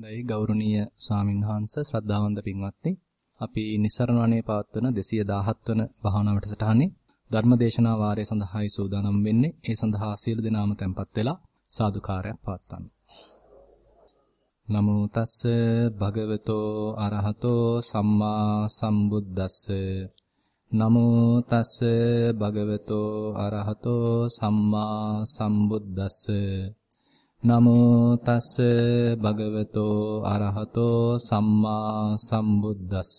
දැයි ගෞරවනීය ස්වාමින්වහන්ස ශ්‍රද්ධාවන්ත පින්වත්නි. අපි නිස්සරණ වනේ පවත්වන 217 වන භාවනා වැඩසටහනේ ධර්මදේශනා වාරය සඳහායි සූදානම් වෙන්නේ. ඒ සඳහා සියලු දෙනාම tempත් වෙලා සාදුකාරයක් පවත්වන්න. නමෝ තස්ස භගවතෝ අරහතෝ සම්මා සම්බුද්දස්ස. නමෝ තස්ස භගවතෝ අරහතෝ සම්මා සම්බුද්දස්ස. නමෝ තස්ස භගවතෝ අරහතෝ සම්මා සම්බුද්දස්ස.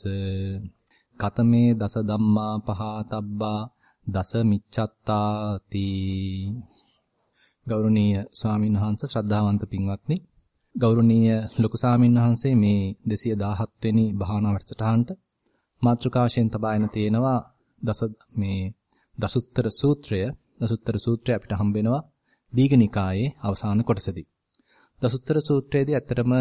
කතමේ දස ධම්මා පහතබ්බා දස මිච්ඡත්තාති. ගෞරවනීය ස්වාමීන් වහන්සේ ශ්‍රද්ධාවන්ත පින්වත්නි. ගෞරවනීය ලොකු ස්වාමීන් වහන්සේ මේ 217 වෙනි භාවනා වැඩසටහනට මාතෘකා වශයෙන් තබාගෙන තියෙනවා දස මේ දසුත්තර සූත්‍රය දසුත්තර සූත්‍රය අපිට හම්බ වෙනවා. දීඝනිකායේ අවසාන කොටසදී. දසුත්තර සූත්‍රයේදී ඇත්තටම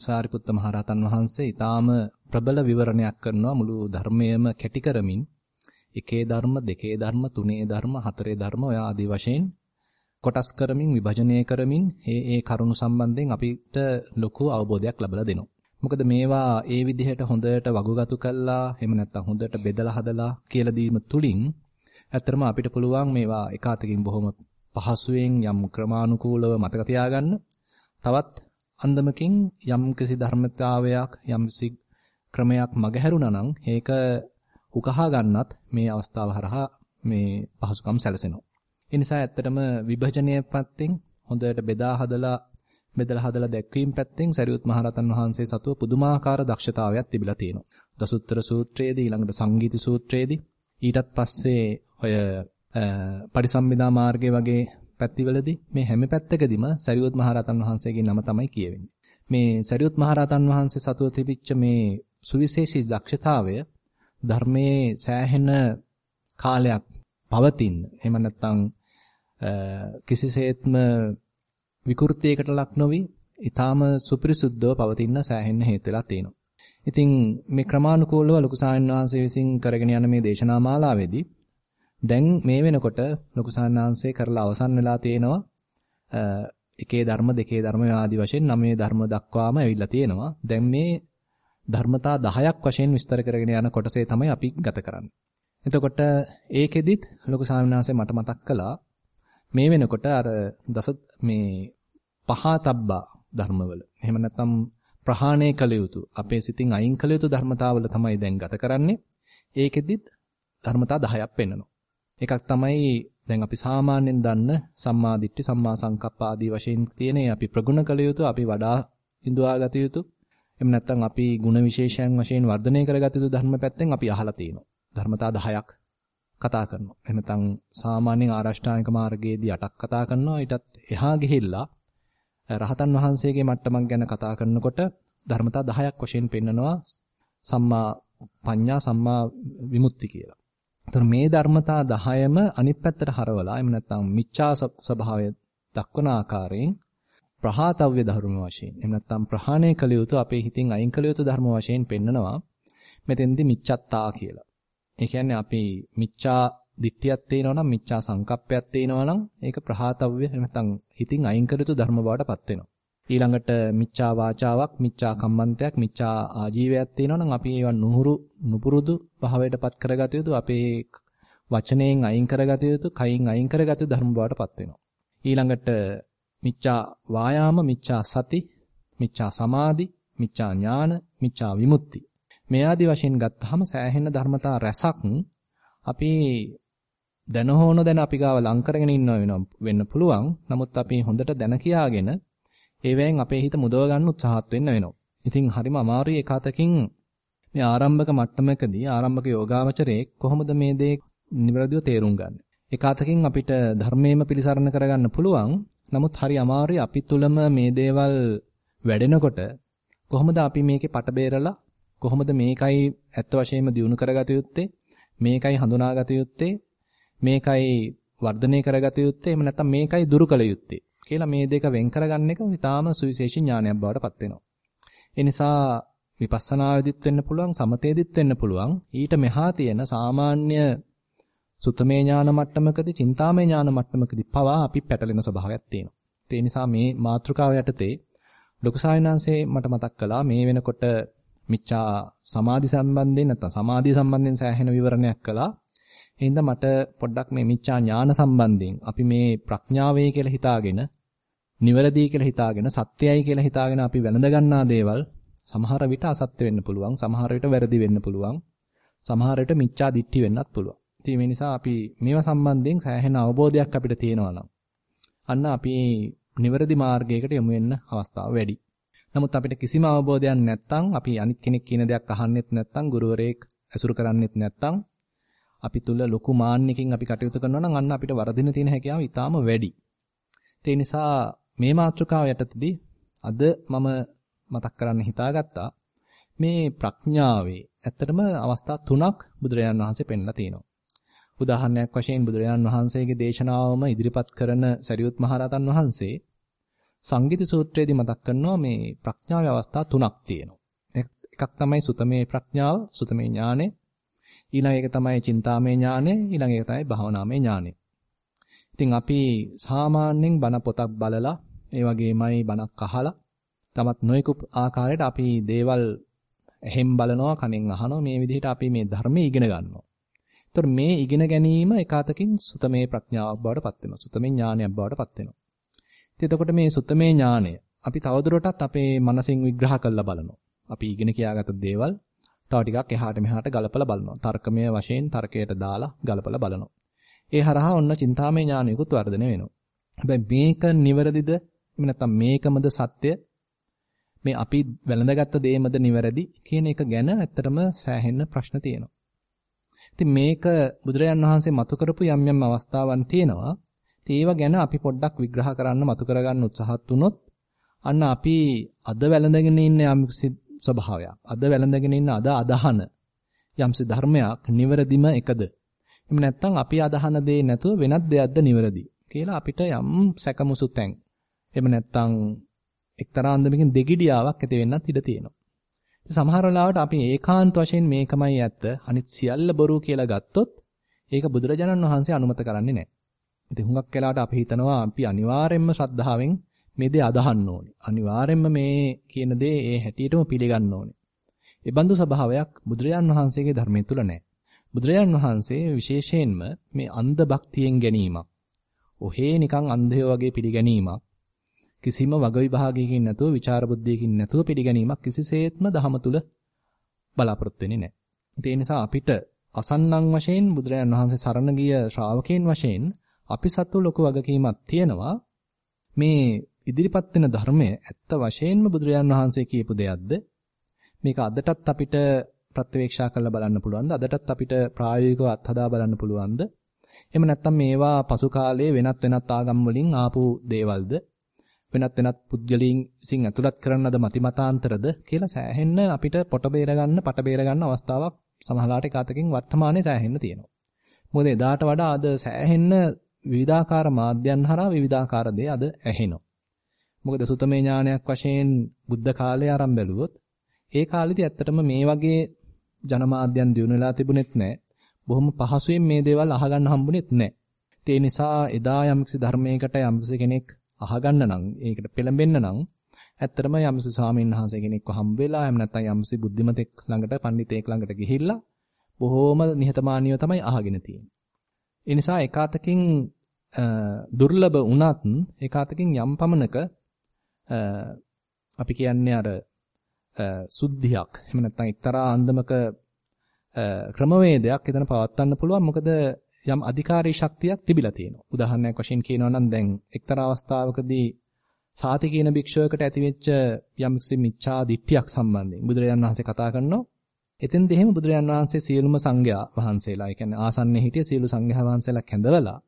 සාරිපුත්ත මහරහතන් වහන්සේ ඊටාම ප්‍රබල විවරණයක් කරනවා මුළු ධර්මයේම කැටි කරමින් එකේ ධර්ම දෙකේ ධර්ම තුනේ ධර්ම හතරේ ධර්ම ඔය ආදී වශයෙන් කොටස් කරමින් විභජනය කරමින් මේ ඒ කරුණු සම්බන්ධයෙන් අපිට ලොකු අවබෝධයක් ලැබලා දෙනවා. මොකද මේවා ඒ විදිහට හොඳට වගුගතු කළා එහෙම නැත්නම් හොඳට බෙදලා හදලා කියලා දීම තුලින් ඇත්තටම අපිට පුළුවන් මේවා එකාතකින් බොහොම පහසුවෙන් යම් ක්‍රමානුකූලව මතක තියාගන්න. තවත් අන්දමකින් යම් කිසි ධර්මතාවයක් යම් ක්‍රමයක් මගහැරුණා නම් ඒක උකහා ගන්නත් මේ අවස්ථාව හරහා මේ පහසුකම් සැලසෙනවා. ඒ නිසා ඇත්තටම විභජනයේ පැත්තෙන් හොඳට බෙදා හදලා බෙදලා හදලා දැක්වීම පැත්තෙන් සරියුත් මහරහතන් වහන්සේ සතුව පුදුමාකාර දක්ෂතාවයක් තිබිලා තියෙනවා. දසුත්තර සූත්‍රයේදී ඊළඟට සංගීති සූත්‍රයේදී ඊටත් පස්සේ ඔය පරිසම්බිදා මාර්ගය වගේ පැතිවලදී මේ හැම පැත්තකදීම සරියුත් මහරහතන් වහන්සේගේ නම තමයි කියවෙන්නේ. මේ සරියුත් මහරහතන් වහන්සේ සතුව තිබිච්ච මේ සුවිශේෂී දක්ෂතාවය ධර්මයේ සෑහෙන කාලයක් පවතින. එහෙම නැත්නම් කිසිසේත්ම විකෘතියකට ලක් නොවි ඊටාම සුපිරිසුද්ධව පවතින සෑහෙන හේතු වෙලා තියෙනවා. ඉතින් මේ ක්‍රමානුකූලව ලොකු සායන් වහන්සේ විසින් කරගෙන යන මේ දේශනා මාලාවේදී දැන් මේ වෙනකොට ලොකු සාන්නාංශේ කරලා අවසන් වෙලා තියෙනවා එකේ ධර්ම දෙකේ ධර්ම ආදී වශයෙන් නවයේ ධර්ම දක්වාම ඇවිල්ලා තියෙනවා. දැන් මේ ධර්මතා 10ක් වශයෙන් විස්තර කරගෙන යන කොටසේ තමයි අපි ගත කරන්නේ. එතකොට ඒකෙදිත් ලොකු සාමිනාංශේ මට මතක් කළා මේ වෙනකොට අර දස මේ පහතබ්බා ධර්මවල. එහෙම නැත්නම් ප්‍රහාණය කළ යුතු අපේ සිතින් අයින් කළ යුතු ධර්මතාවල තමයි දැන් ගත කරන්නේ. ඒකෙදිත් ධර්මතා 10ක් පෙන්වනවා. එකක් තමයි දැන් අපි සාමාන්‍යයෙන් දන්න සම්මා දිට්ඨි සම්මා සංකප්ප ආදී වශයෙන් තියෙන අපි ප්‍රගුණ කළ යුතු අපි වඩා ඉඳුවා ගත යුතු එහෙම නැත්නම් අපි ಗುಣ විශේෂයන් වශයෙන් වර්ධනය කරගත යුතු ධර්ම පැත්තෙන් අපි අහලා තියෙනවා. ධර්මතා 10ක් කතා කරනවා. එහෙම නැත්නම් සාමාන්‍යයෙන් ආරෂ්ඨාංගික මාර්ගයේදී 8ක් කතා කරනවා. ඊටත් එහා ගිහිල්ලා රහතන් වහන්සේගේ මට්ටමක් ගැන කතා කරනකොට ධර්මතා 10ක් වශයෙන් පෙන්නනවා සම්මා පඤ්ඤා සම්මා විමුක්ති කියලා. එතකොට මේ ධර්මතා 10ම අනිත් පැත්තට හරවලා එහෙම නැත්නම් මිච්ඡා ස්වභාවය දක්වන ආකාරයෙන් ප්‍රහාතව්‍ය ධර්ම වශයෙන් එහෙම නැත්නම් ප්‍රහාණය කළ යුතු අපේ හිතින් අයින් කළ යුතු ධර්ම වශයෙන් පෙන්නනවා මෙතෙන්දි මිච්ඡත්තා කියලා. ඒ කියන්නේ අපි මිච්ඡා දිට්ඨියක් තේනවා නම් මිච්ඡා සංකප්පයක් තේනවා නම් ඒක ප්‍රහාතව්‍ය එහෙම නැත්නම් හිතින් අයින් කළ යුතු ධර්ම බවට පත් වෙනවා. ඊළඟට මිච්ඡා වාචාවක්, මිච්ඡා කම්මන්තයක්, මිච්ඡා ආජීවයක් තියෙනවා නම් අපි ඒවා නුහුරු නුපුරුදු භාවයටපත් කරගත යුතු අපේ වචනයෙන් අයින් කරගත යුතු, කයින් අයින් කරගත යුතු ධර්ම බවටපත් වෙනවා. ඊළඟට මිච්ඡා වායාම, මිච්ඡා සති, මිච්ඡා සමාධි, මිච්ඡා ඥාන, මිච්ඡා විමුක්ති. මේ ආදි වශයෙන් ගත්තාම සෑහෙන ධර්මතා රැසක් අපි දැන හෝන දැන අපි ගාව ලං කරගෙන ඉන්නව වෙන්න පුළුවන්. නමුත් අපි හොඳට දැන කියාගෙන ඒවෙන් අපේ හිත මුදව ගන්න උත්සාහත් වෙන්න වෙනවා. ඉතින් හරිම අමාරුයි එකතකින් මේ ආරම්භක මට්ටමකදී ආරම්භක යෝගාවචරයේ කොහොමද මේ දේ නිවැරදිව තේරුම් ගන්න. එකතකින් අපිට ධර්මයේම පිළිසරණ කරගන්න පුළුවන්. නමුත් හරි අමාරුයි අපි තුලම මේ දේවල් වැඩෙනකොට කොහොමද අපි මේකේ පට බේරලා කොහොමද මේකයි ඇත්ත වශයෙන්ම දිනු කරගත යුත්තේ මේකයි හඳුනාගත යුත්තේ මේකයි වර්ධනය කරගත යුත්තේ එහෙම නැත්නම් මේකයි දුරු කළ යුත්තේ කියලා මේ දෙක වෙන් කරගන්න එක විතාම සුවිශේෂී ඥානයක් බවට පත් වෙනවා. ඒ නිසා විපස්සනාවේදීත් වෙන්න පුළුවන් සමතේදීත් වෙන්න පුළුවන් ඊට මෙහා තියෙන සාමාන්‍ය සුතමේ ඥාන මට්ටමකදී චින්තාමේ ඥාන මට්ටමකදී පවා අපි පැටලෙන ස්වභාවයක් තියෙනවා. ඒ නිසා මේ මාතෘකාව යටතේ ලොකු සායනාංශේ මට මතක් කළා මේ වෙනකොට මිච්ඡා සමාධි සම්බන්ධයෙන් නැත්නම් සමාධිය සම්බන්ධයෙන් සෑහෙන විවරණයක් කළා. එහෙනම් මට පොඩ්ඩක් මේ මිච්ඡා ඥාන සම්බන්ධයෙන් අපි මේ ප්‍රඥාවේ කියලා හිතාගෙන නිවැරදි කියලා හිතාගෙන සත්‍යයයි කියලා හිතාගෙන අපි වැළඳ ගන්නා දේවල් සමහර විට අසත්‍ය වෙන්න පුළුවන් සමහර විට වැරදි වෙන්න පුළුවන් සමහර විට මිච්ඡා දිට්ඨි වෙන්නත් පුළුවන්. ඉතින් මේ නිසා අපි මේවා සම්බන්ධයෙන් සෑහෙන අවබෝධයක් අපිට තියෙනවා නම් අන්න අපි නිවැරදි මාර්ගයකට යමු වෙන්න අවස්ථාව වැඩි. නමුත් අපිට කිසිම අවබෝධයක් නැත්නම් අපි අනිත් කෙනෙක් කියන දෙයක් අහන්නෙත් නැත්නම් ගුරුවරයෙක් ඇසුරු කරන්නෙත් නැත්නම් අපි තුල ලොකු මාන්නකින් අපි කටයුතු කරනවා නම් අන්න අපිට වරදින තියෙන හැකියාව ඊටාම වැඩි. ඒ නිසා මේ මාතෘකාව යටතේදී අද මම මතක් කරන්න හිතාගත්තා මේ ප්‍රඥාවේ ඇත්තටම අවස්ථා තුනක් බුදුරජාන් වහන්සේ පෙන්ලා තියෙනවා. උදාහරණයක් වශයෙන් බුදුරජාන් වහන්සේගේ දේශනාවම ඉදිරිපත් කරන සරියුත් මහරහතන් වහන්සේ සංගීත සූත්‍රයේදී මතක් කරනවා මේ ප්‍රඥාවේ අවස්ථා තුනක් තියෙනවා. එකක් තමයි සුතමේ ප්‍රඥාව, සුතමේ ඥානෙ. ඊළඟ එක තමයි චින්තාමේ ඥානෙ, ඊළඟ එක තමයි භාවනාමේ ඥානෙ. ඉතින් අපි සාමාන්‍යයෙන් බණ පොතක් බලලා, ඒ වගේමයි බණක් අහලා, තමත් නොයෙකු ආකාරයට අපි දේවල් එහෙම් බලනවා, කනෙන් අහනවා. මේ විදිහට අපි මේ ධර්මයේ ඉගෙන ගන්නවා. ඒතර මේ ඉගෙන ගැනීම එකතකින් සුතමේ ප්‍රඥාවක් බවට පත් වෙනවා. සුතමේ ඥානයක් බවට පත් වෙනවා. ඉතින් එතකොට මේ සුත්තමේ ඥානය අපි තවදුරටත් අපේ මනසින් විග්‍රහ කරලා බලනවා. අපි ඉගෙන කියාගත්ත දේවල් තව ටිකක් එහාට මෙහාට ගලපලා බලනවා. තර්කමය වශයෙන් තර්කයට දාලා ගලපලා බලනවා. ඒ හරහා ඔන්න චින්තාමය ඥානයකුත් වර්ධනය වෙනවා. හැබැයි මේක නිවැරදිද? එහෙම නැත්නම් මේකමද සත්‍ය? මේ අපි වැළඳගත්ත දේමද නිවැරදි කියන එක ගැන ඇත්තටම සෑහෙන්න ප්‍රශ්න තියෙනවා. ඉතින් මේක බුදුරජාන් වහන්සේ මතු කරපු යම් යම් අවස්ථාවන් තියෙනවා. ඒව ගැන අපි පොඩ්ඩක් විග්‍රහ කරන්න මතු කරගන්න උත්සාහත් වුණොත් අන්න අපි අද වැළඳගෙන ඉන්න යම් ස්වභාවයක් අද වැළඳගෙන ඉන්න අද අදහන යම්සි ධර්මයක් නිවැරදිම එකද එහෙම නැත්නම් අපි අදහන දේ නැතුව වෙනත් දෙයක්ද නිවැරදි කියලා අපිට යම් සැකමුසු තැන් එහෙම නැත්නම් එක්තරා අන්දමකින් දෙගිඩියාවක් ඇති වෙන්නත් ඉඩ තියෙනවා සමහර වෙලාවට අපි ඒකාන්ත වශයෙන් මේකමයි ඇත්ත අනිත් සියල්ල බොරු කියලා ගත්තොත් ඒක බුදුරජාණන් වහන්සේ අනුමත කරන්නේ නැහැ ඉතින් හුඟක් වෙලාවට අපි හිතනවා අපි අනිවාර්යයෙන්ම ශ්‍රද්ධාවෙන් මේ දේ අදහන්න ඕනේ. අනිවාර්යයෙන්ම මේ කියන දේ ඒ හැටියටම පිළිගන්න ඕනේ. ඒ බඳු ස්වභාවයක් බුදුරජාන් වහන්සේගේ ධර්මයේ තුල නැහැ. බුදුරජාන් වහන්සේ විශේෂයෙන්ම මේ අන්ධ භක්තියෙන් ගැනීමක්. ඔහේ නිකන් අන්ධයෝ වගේ පිළිගැනීමක්. කිසිම වග විභාගයකින් නැතුව, ਵਿਚාර බුද්ධියකින් නැතුව පිළිගැනීමක් කිසිසේත්ම දහම තුල බලාපොරොත්තු වෙන්නේ නැහැ. ඒ නිසා අපිට අසන්නන් වශයෙන් බුදුරජාන් වහන්සේ සරණ ගිය ශ්‍රාවකයන් වශයෙන් අපි සතු ලොකු වගකීමක් තියෙනවා. මේ ඉදිරිපත් වෙන ධර්මය ඇත්ත වශයෙන්ම බුදුරජාන් වහන්සේ කියපු දෙයක්ද? මේක අදටත් අපිට ප්‍රත්‍යවේක්ෂා කරලා බලන්න පුළුවන්ද? අදටත් අපිට ප්‍රායෝගිකව අත්හදා බලන්න පුළුවන්ද? එහෙම නැත්නම් මේවා පසු කාලයේ වෙනත් වෙනත් ආගම් වලින් ආපු දේවල්ද? වෙනත් වෙනත් පුද්ගලයන් විසින් ඇතුළත් කරන ලද මතිමතාන්තරද කියලා සෑහෙන්න අපිට පොට බේර ගන්න පට බේර ගන්න අවස්ථාවක් සමහරලාට එකතකින් වර්තමානයේ සෑහෙන්න තියෙනවා මොකද එදාට වඩා අද සෑහෙන්න විවිධාකාර මාධ්‍යයන් හරහා විවිධාකාර දේ අද ඇහෙනවා. මොකද සුතමේ ඥානයක් වශයෙන් බුද්ධ කාලය ආරම්භ බැලුවොත් ඒ කාලෙදි ඇත්තටම මේ වගේ ජනමාධ්‍යයන් දිනු වෙලා තිබුණෙත් නැහැ. බොහොම පහසුවෙන් මේ දේවල් අහගන්න හම්බුනේත් නැහැ. ඒ නිසා එදා යම්කිසි ධර්මයකට යම්කිසි කෙනෙක් අහගන්න නම් ඒකට පෙළඹෙන්න නම් ඇත්තටම යම්කිසි ස්වාමීන් වහන්සේ කෙනෙක්ව හම්බ වෙලා එහෙම නැත්නම් යම්කිසි බුද්ධිමතෙක් ළඟට පඬිතෙක් ළඟට ගිහිල්ලා බොහෝම නිහතමානීව තමයි අහගෙන තියෙන්නේ. ඒ නිසා එකාතකින් දුර්ලභ වුණත් එකාතකින් යම් පමණක අපි කියන්නේ අර සුද්ධියක් එහෙම නැත්නම් එක්තරා අන්දමක ක්‍රමවේදයක් එතන පවත්වන්න පුළුවන් මොකද යම් අධිකාරී ශක්තියක් තිබිලා තියෙනවා. උදාහරණයක් වශයෙන් කියනවා නම් දැන් එක්තරා අවස්ථාවකදී සාති කියන භික්ෂුවකට ඇතිවෙච්ච යම් කිසි මිච්ඡා දිට්ඨියක් සම්බන්ධයෙන් බුදුරජාණන් වහන්සේ කතා කරනවා. එතෙන්ද එහෙම බුදුරජාන් වහන්සේ සියලුම සංඝයා වහන්සේලා, ඒ කියන්නේ ආසන්නයේ හිටිය සියලු සංඝයා වහන්සේලා කැඳවලා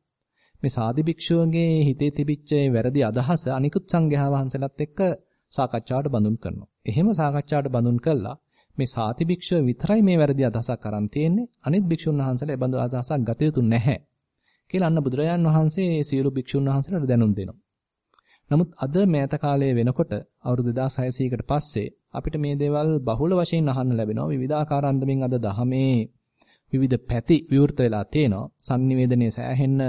මේ සාදි භික්ෂුවගේ හිතේ තිබිච්ච වැරදි අදහස අනිකුත් සංඝයා වහන්සේලාත් එක්ක සාකච්ඡාවට බඳුන් කරනවා. එහෙම සාකච්ඡාවට බඳුන් කළා මේ සාති භික්ෂුව විතරයි මේ වැරදි අදහසක් අරන් තියෙන්නේ. අනිත් භික්ෂුන් වහන්සේලා ඒ බඳු අදහසක් ගත යුතු නැහැ. කියලා අන්න බුදුරජාන් වහන්සේ සියලු භික්ෂුන් වහන්සේලාට දැනුම් දෙනවා. නමුත් අද මෑත කාලයේ වෙනකොට අවුරුදු 2600කට පස්සේ අපිට මේ දේවල් බහුල වශයෙන් අහන්න ලැබෙනවා. විවිධාකාර අන්දමින් අද දහමේ විවිධ පැති විවෘත වෙලා තේනවා. sannivedanaye සෑහෙන්න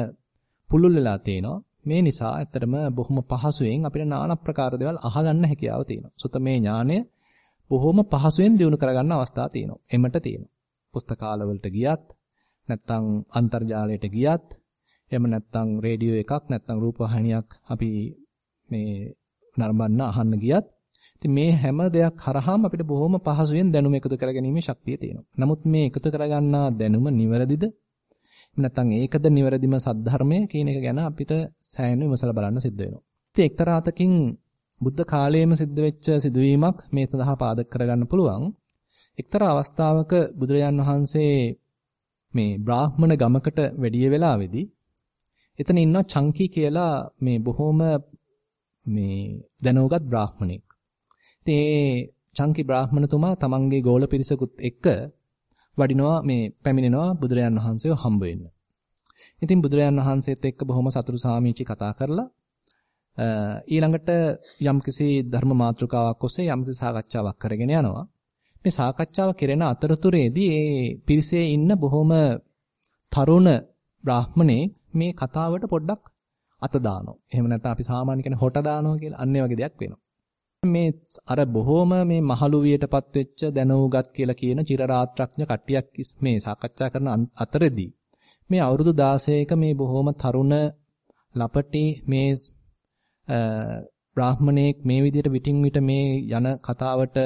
පුළුල් වෙලා තේනවා. මේ නිසා ඇත්තටම බොහොම පහසුවෙන් අපිට নানা ප්‍රකාර දේවල් අහගන්න හැකියාව තියෙනවා. සුතමේ ඥානය බොහොම පහසුවෙන් දිනු කරගන්න අවස්ථා තියෙනවා. එමට තියෙනවා. පුස්තකාලවලට ගියත් නැත්නම් අන්තර්ජාලයට ගියත් එහෙම නැත්නම් රේඩියෝ එකක් නැත්නම් රූපවාහිනියක් අපි මේ නරඹන්න අහන්න ගියත් ඉතින් මේ හැම දෙයක් හරහාම අපිට බොහොම පහසුවෙන් දැනුම එකතු කරගැනීමේ ශක්තිය තියෙනවා. නමුත් මේ එකතු කරගන්නා දැනුම නිවැරදිද? නැත්නම් ඒකද නිවැරදිම සද්ධර්මය කියන එක ගැන අපිට සෑහෙන විමසලා බලන්න සිද්ධ වෙනවා. ඉතින් එක්තරා අතකින් බුද්ධ කාලයේම සිද්ධ වෙච්ච සිදුවීමක් මේ සඳහා පාදක කරගන්න පුළුවන්. එක්තරා අවස්ථාවක බුදුරජාන් වහන්සේ මේ බ්‍රාහ්මණ ගමකට වැඩිය වෙලාවේදී එතන ඉන්න චංකි කියලා මේ බොහොම මේ දැනුගත් බ්‍රාහ්මණෙක්. ඉතින් ඒ චංකි බ්‍රාහ්මණතුමා තමන්ගේ ගෝල පිරිසකුත් එක්ක වඩිනවා මේ පැමිණෙනවා බුදුරජාන් වහන්සේව හම්බ වෙන්න. ඉතින් බුදුරජාන් වහන්සේත් එක්ක බොහොම සතුටු සාමීචි කතා කරලා ඊළඟට යම්කිසි ධර්ම මාතෘකාවක් ඔස්සේ යම්කිසි සාකච්ඡාවක් කරගෙන යනවා. මේ සාකච්ඡාව කෙරෙන අතරතුරේදී ඒ පිරිසේ ඉන්න බොහොම තරුණ බ්‍රාහ්මණේ මේ කතාවට පොඩ්ඩක් අත දානවා. එහෙම නැත්නම් අපි සාමාන්‍ය කියන්නේ හොට දානවා කියලා අන්න වගේ දෙයක් වෙනවා. මේ අර බොහොම මේ මහලු වියටපත් වෙච්ච දැනුගත් කියලා කියන චිරරාත්‍රඥ කට්ටියක් මේ සාකච්ඡා කරන අතරදී මේ අවුරුදු 16ක මේ බොහොම තරුණ ලපටි මේ බ්‍රාහ්මණයෙක් මේ විදිහට විටින් විට මේ යන කතාවට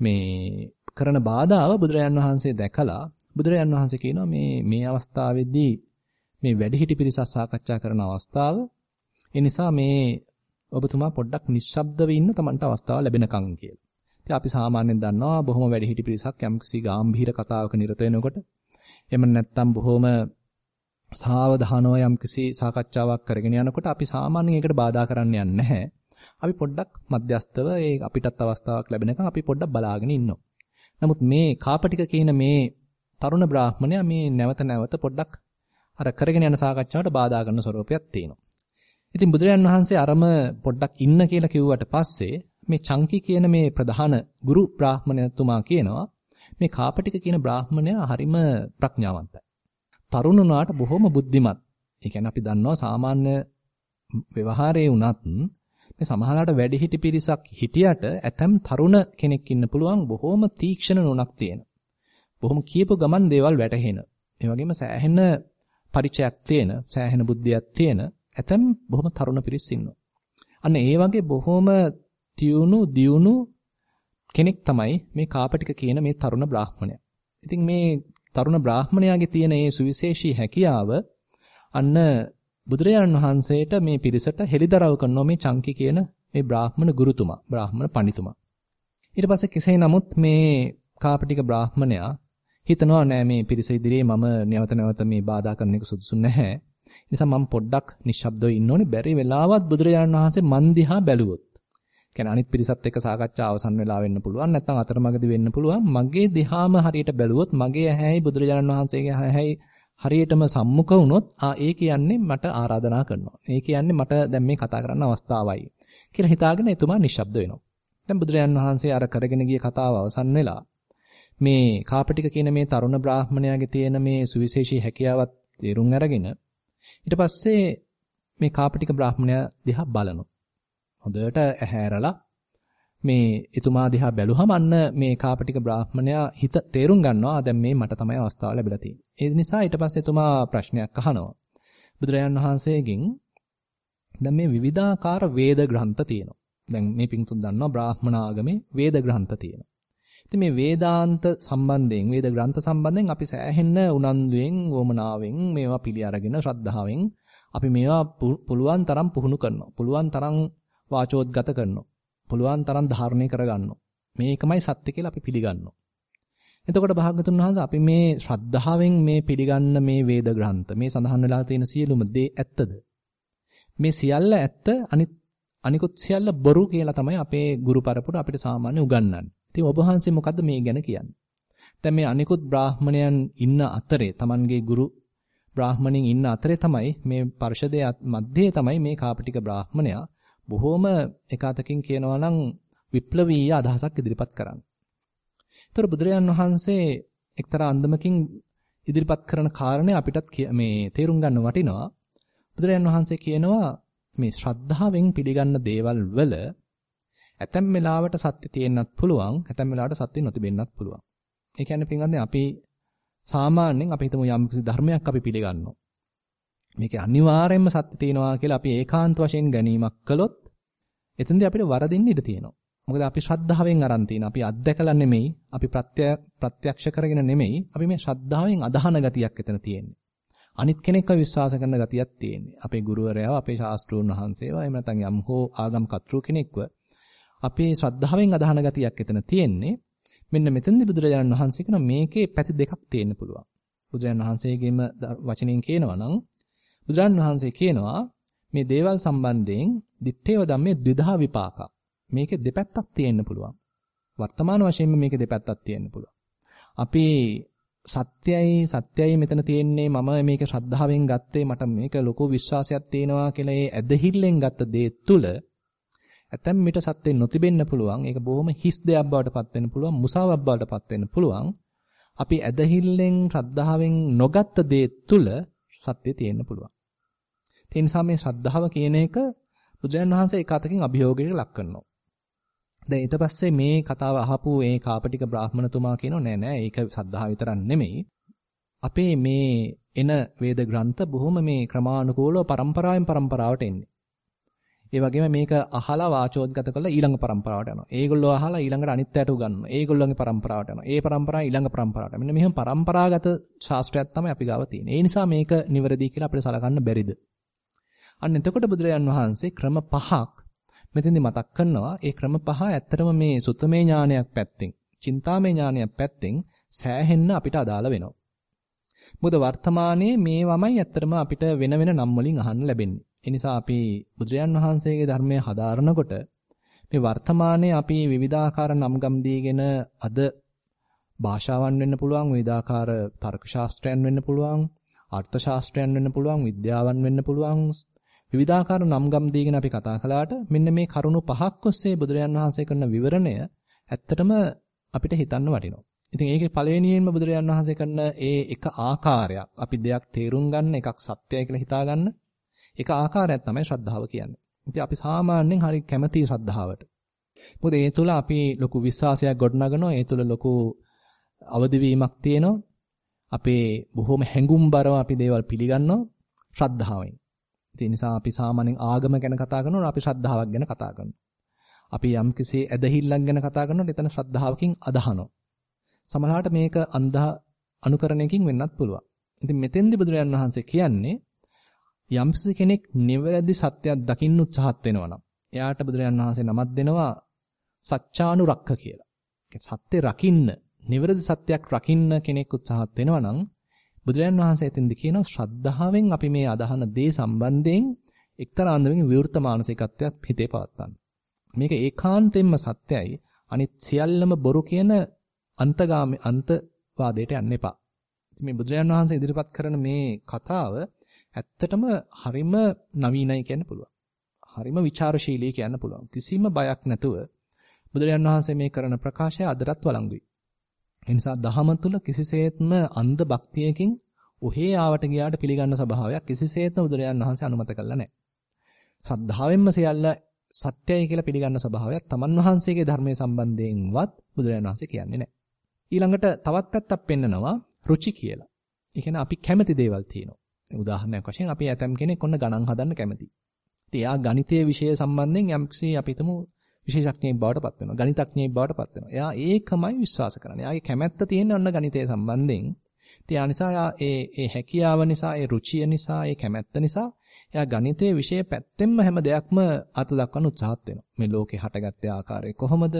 මේ කරන බාධාව බුදුරජාන් වහන්සේ දැකලා බුදුරජාන් වහන්සේ කියනවා මේ මේ අවස්ථාවේදී මේ වැඩිහිටි පිරිසක් සාකච්ඡා කරන අවස්ථාව ඒ නිසා මේ ඔබතුමා පොඩ්ඩක් නිශ්ශබ්දව ඉන්න Tamanට අවස්ථාව ලැබෙනකන් කියලා. ඉතින් අපි සාමාන්‍යයෙන් දන්නවා බොහොම වැඩිහිටි පිරිසක් යම්කිසි ගාම්භීර කතාවක නිරත වෙනකොට එහෙම නැත්නම් බොහොම සාවධානව යම්කිසි සාකච්ඡාවක් කරගෙන යනකොට අපි සාමාන්‍යයෙන් ඒකට බාධා කරන්න යන්නේ නැහැ. අපි පොඩ්ඩක් මධ්‍යස්තව ඒ අපිටත් අවස්ථාවක් ලැබෙනකන් අපි පොඩ්ඩක් බලාගෙන ඉන්නවා. නමුත් මේ කාපටික කියන මේ තරුණ බ්‍රාහ්මණයා මේ නැවත නැවත පොඩ්ඩක් අර කරගෙන යන සාකච්ඡාවට බාධා කරන ස්වරූපයක් තියෙනවා. ඉතින් බුදුරජාන් වහන්සේ අරම පොඩ්ඩක් ඉන්න කියලා කිව්වට පස්සේ මේ චංකි කියන මේ ප්‍රධාන ගුරු බ්‍රාහ්මණයතුමා කියනවා මේ කාපටික කියන බ්‍රාහ්මණයා හරිම ප්‍රඥාවන්තයි. තරුණ වුණාට බොහොම බුද්ධිමත්. ඒ කියන්නේ අපි දන්නවා සාමාන්‍ය ව්‍යවහාරයේ වුණත් මේ සමහරලාට වැඩිහිටි පිරිසක් හිටියට ඇතම් තරුණ කෙනෙක් ඉන්න පුළුවන් බොහොම තීක්ෂණ නුණක් තියෙන. බොහොම කියපු ගමන් දේවල් වැටහෙන. ඒ වගේම සෑහෙන පරිචයක් තියෙන, සෑහෙන බුද්ධියක් තියෙන ඇතම් බොහොම තරුණ පිරිස් ඉන්නවා. අන්න ඒ වගේ බොහොම තියුණු දියුණු කෙනෙක් තමයි මේ කාපටික කියන මේ තරුණ බ්‍රාහ්මණයා. ඉතින් මේ තරුණ බ්‍රාහ්මණයාගේ තියෙන මේ සුවිශේෂී හැකියාව අන්න බුදුරජාණන් වහන්සේට මේ පිරිසට හෙළිදරව් කරනවා මේ චංකි කියන මේ බ්‍රාහ්මණ ගුරුතුමා, බ්‍රාහ්මණ පඬිතුමා. ඊට පස්සේ කෙසේ නමුත් මේ කාපටික බ්‍රාහ්මණයා හිතනවා නෑ මේ පිරිස ඉදිරියේ මම නැවත නැවත මේ බාධා කරන එක සුදුසු නැහැ. නිසා මම පොඩ්ඩක් නිශ්ශබ්දව ඉන්න ඕනේ. බැරි වෙලාවත් බුදුරජාණන් වහන්සේ මන් දිහා බැලුවොත්. කියන්නේ අනිත් පිරිසත් එක්ක සාකච්ඡා අවසන් වෙලා වෙන්න පුළුවන්. නැත්නම් අතරමඟදී වෙන්න පුළුවන්. මගේ දිහාම හරියට බැලුවොත් මගේ ඇහැයි බුදුරජාණන් වහන්සේගේ ඇහැයි හරියටම සම්මුඛ වුණොත් ආ ඒ කියන්නේ මට ආරාධනා කරනවා. ඒ කියන්නේ මට දැන් මේ කතා කරන්න අවස්ථාවයි. කියලා හිතාගෙන එතුමා නිශ්ශබ්ද වෙනවා. දැන් බුදුරජාණන් වහන්සේ අර කරගෙන ගිය කතාව අවසන් වෙලා මේ කාපටික කියන මේ තරුණ බ්‍රාහ්මණයාගේ තියෙන මේ සුවිශේෂී හැකියාවත් තේරුම් අරගෙන ඊට පස්සේ මේ කාපටික බ්‍රාහ්මණයා දිහා බලනවා. හොඳට ඇහැරලා මේ එතුමා දිහා බැලුවම අන්න මේ කාපටික බ්‍රාහ්මණයා හිත තේරුම් ගන්නවා දැන් මේ මට තමයි අවස්ථාව ලැබිලා තියෙන්නේ. ඒ නිසා ඊට පස්සේ එතුමා ප්‍රශ්නයක් අහනවා. බුදුරජාන් වහන්සේගෙන් දැන් මේ විවිධාකාර වේද ග්‍රන්ථ තියෙනවා. දැන් මේ පිංතුන් දන්නවා බ්‍රාහ්මණ ආගමේ වේද ග්‍රන්ථ තියෙනවා. ඉතින් මේ වේදාන්ත සම්බන්ධයෙන් වේද ග්‍රන්ථ සම්බන්ධයෙන් අපි සෑහෙන්න උනන්දුවෙන් වොමනාවෙන් මේවා පිළි අරගෙන ශ්‍රද්ධාවෙන් අපි මේවා පුළුවන් තරම් පුහුණු කරනවා. පුළුවන් තරම් වාචෝද්ගත කරනවා. පුළුවන් තරම් ධාරණය කරගන්නවා. මේකමයි සත්‍ය කියලා අපි පිළිගන්නවා. එතකොට භාගතුන් වහන්සේ අපි මේ ශ්‍රද්ධාවෙන් මේ පිළිගන්න මේ වේද ග්‍රන්ථ මේ සඳහන් වෙලා තියෙන සියලුම දේ ඇත්තද? මේ සියල්ල ඇත්ත අනිත් අනිකුත් සියල්ල බොරු කියලා තමයි අපේ ගුරු පරපුර අපිට සාමාන්‍ය උගන්වන්නේ. ඉතින් ඔබ වහන්සේ මොකද්ද මේ ගැන කියන්නේ? දැන් මේ අනිකුත් බ්‍රාහ්මණයන් ඉන්න අතරේ Tamanගේ ගුරු බ්‍රාහ්මණින් ඉන්න අතරේ තමයි මේ පරිශදයේ මැද්දේ තමයි මේ කාපටික බ්‍රාහ්මණයා බොහෝම එකාතකින් කියනවා නම් විප්ලවීය අදහසක් ඉදිරිපත් කරන්නේ. ඒතර බුදුරජාන් වහන්සේ එක්තරා අන්දමකින් ඉදිරිපත් කරන කාරණේ අපිටත් මේ තේරුම් ගන්න වටිනවා. බුදුරජාන් වහන්සේ කියනවා මේ ශ්‍රද්ධාවෙන් පිළිගන්න දේවල් වල ඇතැම් වෙලාවට සත්‍ය තියෙන්නත් පුළුවන්, ඇතැම් වෙලාවට සත්‍ය නොතිබෙන්නත් පුළුවන්. ඒ කියන්නේ පින්වත්නි අපි සාමාන්‍යයෙන් අපි හිතමු යම් කිසි ධර්මයක් අපි පිළිගන්නවා. මේකේ අනිවාර්යයෙන්ම සත්‍ය තියෙනවා කියලා අපි ඒකාන්ත වශයෙන් ගැනීමක් කළොත් එතෙන්දී අපිට වරදින්න ඉඩ තියෙනවා. මොකද අපි ශ්‍රද්ධාවෙන් අරන් තියෙන. අපි අත්දැකලා නෙමෙයි, අපි ප්‍රත්‍යක්ෂ කරගෙන නෙමෙයි. අපි මේ ශ්‍රද්ධාවෙන් අදහන ගතියක් එතන තියෙන්නේ. අනිත් කෙනෙක්ව විශ්වාස කරන ගතියක් තියෙන්නේ. අපේ ගුරුවරයාව, අපේ ශාස්ත්‍රූන් වහන්සේව, එහෙම නැත්නම් යම් හෝ ආගම් කතෘ කෙනෙක්ව අපේ ශ්‍රද්ධාවෙන් අදහන ගතියක් එතන තියෙන්නේ. මෙන්න මෙතෙන්දී බුදුරජාණන් වහන්සේ කියන මේකේ පැති දෙකක් තියෙන්න පුළුවන්. බුදුරජාණන් වහන්සේගේම වචනෙන් කියනවා නම් බුදුරජාණන් වහන්සේ කියනවා මේ දේවල් සම්බන්ධයෙන් දිත්තේව ධම්මේ ද්විධා විපාක. මේකේ දෙපැත්තක් තියෙන්න පුළුවන්. වර්තමාන වශයෙන්ම මේකේ දෙපැත්තක් තියෙන්න පුළුවන්. අපි සත්‍යයි සත්‍යයි මෙතන තියෙන්නේ මම මේක ශ්‍රද්ධාවෙන් ගත්තේ මට මේක ලොකු විශ්වාසයක් තියෙනවා කියලා ඒ ඇදහිල්ලෙන් ගත්ත දේ තුල ඇතැම් මිට සත්‍යෙ නොතිබෙන්න පුළුවන්. ඒක බොහොම හිස් දෙයක් බවට පත් වෙන්න පුළුවන්. මුසාවක් බවට පත් වෙන්න පුළුවන්. අපි ඇදහිල්ලෙන් ශ්‍රද්ධාවෙන් නොගත්ත දේ තුල සත්‍ය තියෙන්න පුළුවන්. ඒ නිසා මේ ශ්‍රද්ධාව කියන එක බුදුරජාණන් වහන්සේ ඒක අතකින් අභියෝගයකට ලක් කරනවා. දැන් ඊට පස්සේ මේ කතාව අහපු ඒ කාපටික බ්‍රාහ්මණතුමා කියනෝ නෑ නෑ ඒක ශ්‍රද්ධාව විතරක් නෙමෙයි. අපේ මේ එන වේද ග්‍රන්ථ බොහොම මේ ක්‍රමානුකූලව પરම්පරාවෙන් પરම්පරාවට එන්නේ. ඒ වගේම මේක අහලා වාචෝද්ගත කරලා ඊළඟ પરම්පරාවට යනවා. ඒගොල්ලෝ අහලා ඊළඟට අනිත් ඇට උගන්වනවා. ඒගොල්ලෝගේ પરම්පරාවට යනවා. ඒ પરම්පරාව ඊළඟ પરම්පරාවට. මෙන්න මෙහෙම પરම්පරාගත ශාස්ත්‍රයක් තමයි අපි ගාව තියෙන්නේ. ඒ නිසා මේක නිවැරදි කියලා අපිට සලකන්න බැරිද? අන්න එතකොට බුදුරජාන් වහන්සේ ක්‍රම පහක් මෙතෙන්දි මතක් කරනවා. ඒ ක්‍රම පහ ඇත්තටම මේ සුතමේ ඥානයක් පැත්තෙන්, චින්තාමේ ඥානයක් පැත්තෙන් සෑහෙන්න අපිට අදාළ වෙනවා. මොකද වර්තමානයේ මේවමයි ඇත්තටම අපිට වෙන වෙන නම් වලින් අහන්න ලැබෙන්නේ. ඒ නිසා අපි බුදුරජාන් වහන්සේගේ ධර්මය හදාරනකොට මේ වර්තමානයේ අපි විවිධාකාර නම්ගම් දීගෙන අද භාෂාවන් වෙන්න පුළුවන් විවිධාකාර තර්ක ශාස්ත්‍රයන් වෙන්න පුළුවන් අර්ථ ශාස්ත්‍රයන් වෙන්න පුළුවන් විද්‍යාවන් වෙන්න පුළුවන් විවිධාකාර නම්ගම් දීගෙන අපි කතා කළාට මෙන්න මේ කරුණු පහක් ඔස්සේ බුදුරජාන් වහන්සේ කරන විවරණය ඇත්තටම අපිට හිතන්න වටිනවා. ඉතින් ඒකේ පළවෙනියෙන්ම බුදුරජාන් වහන්සේ කරන ඒ එක ආකාරයක් අපි දෙයක් තේරුම් ගන්න එකක් සත්‍යයි කියලා හිතාගන්න එක ආකාරයක් තමයි ශ්‍රද්ධාව කියන්නේ. ඉතින් අපි සාමාන්‍යයෙන් හරි කැමති ශ්‍රද්ධාවට. මොකද ඒ තුල අපි ලොකු විශ්වාසයක් ගොඩනගනවා. ඒ තුල ලොකු අවදිවීමක් තියෙනවා. අපේ බොහොම හැඟුම්බරව අපි දේවල් පිළිගන්නවා ශ්‍රද්ධාවෙන්. ඒ නිසා අපි සාමාන්‍යයෙන් ආගම ගැන කතා කරනකොට අපි ශ්‍රද්ධාවක් ගැන කතා කරනවා. අපි යම්කිසි ඇදහිල්ලක් ගැන කතා කරනකොට එතන ශ්‍රද්ධාවකින් අදහනවා. සමහරවිට මේක අන්ධ අනුකරණයකින් වෙන්නත් පුළුවන්. ඉතින් මෙතෙන්දි බුදුරජාන් වහන්සේ කියන්නේ යම්කිසි කෙනෙක් නිවැරදි සත්‍යයක් දකින්න උත්සාහත් වෙනවා නම් එයාට බුදුරජාන් වහන්සේ නමක් දෙනවා සත්‍යානුරක්ක කියලා. සත්‍ය රකින්න, නිවැරදි සත්‍යයක් රකින්න කෙනෙක් උත්සාහත් වෙනවා නම් බුදුරජාන් වහන්සේ එතෙන්දි කියනවා ශ්‍රද්ධාවෙන් අපි මේ අදහන දේ සම්බන්ධයෙන් එක්තරා අන්දමකින් විවෘත මානසිකත්වයක් හිතේ පවත්තන්න. මේක ඒකාන්තයෙන්ම සත්‍යයි. අනිත් සියල්ලම බොරු කියන අන්තගාමී අන්තවාදයට යන්න එපා. ඉතින් මේ බුදුරජාන් වහන්සේ ඉදිරිපත් කරන මේ කතාව ඇත්තටම හරිම නවීනයි කියන්න පුළුවන්. හරිම ਵਿਚාරශීලී කියන්න පුළුවන්. කිසිම බයක් නැතුව බුදුරජාන් වහන්සේ මේ කරන ප්‍රකාශය අදටත් වළංගුයි. ඒ නිසා දහම තුල කිසිසේත්ම අන්ධ භක්තියකින් ඔහේ ආවට ගියාට පිළිගන්න ස්වභාවයක් කිසිසේත්ම බුදුරජාන් වහන්සේ අනුමත කළා නැහැ. ශ්‍රද්ධාවෙන්ම සියල්ල සත්‍යයි කියලා පිළිගන්න ස්වභාවයක් තමන් වහන්සේගේ ධර්මයේ සම්බන්ධයෙන්වත් බුදුරජාන් වහන්සේ කියන්නේ නැහැ. ඊළඟට තවත් පැත්තක් පෙන්නනවා රුචි කියලා. ඒ කියන්නේ අපි කැමති දේවල් තියෙනවා. උදාහරණයක් වශයෙන් අපි ඇතම් කෙනෙක් ඔන්න ගණන් හදන්න කැමතියි. ඉතින් එයා ගණිතයේ විෂය සම්බන්ධයෙන් යම්කිසි අපි හිතමු විශේෂඥයෙක් බවට පත් වෙනවා. ගණිතඥයෙක් බවට පත් වෙනවා. එයා ඒකමයි විශ්වාස කරන්නේ. එයාගේ කැමැත්ත තියෙන ඔන්න ගණිතය සම්බන්ධයෙන්. ඉතින් ඒ නිසා එයා ඒ ඒ හැකියාව නිසා, ඒ රුචිය නිසා, ඒ කැමැත්ත නිසා එයා ගණිතයේ විෂය පැත්තෙන්ම හැම දෙයක්ම අත දක්වන්න උත්සාහත් වෙනවා. මේ ලෝකේ හටගත්තේ ආකාරය කොහොමද?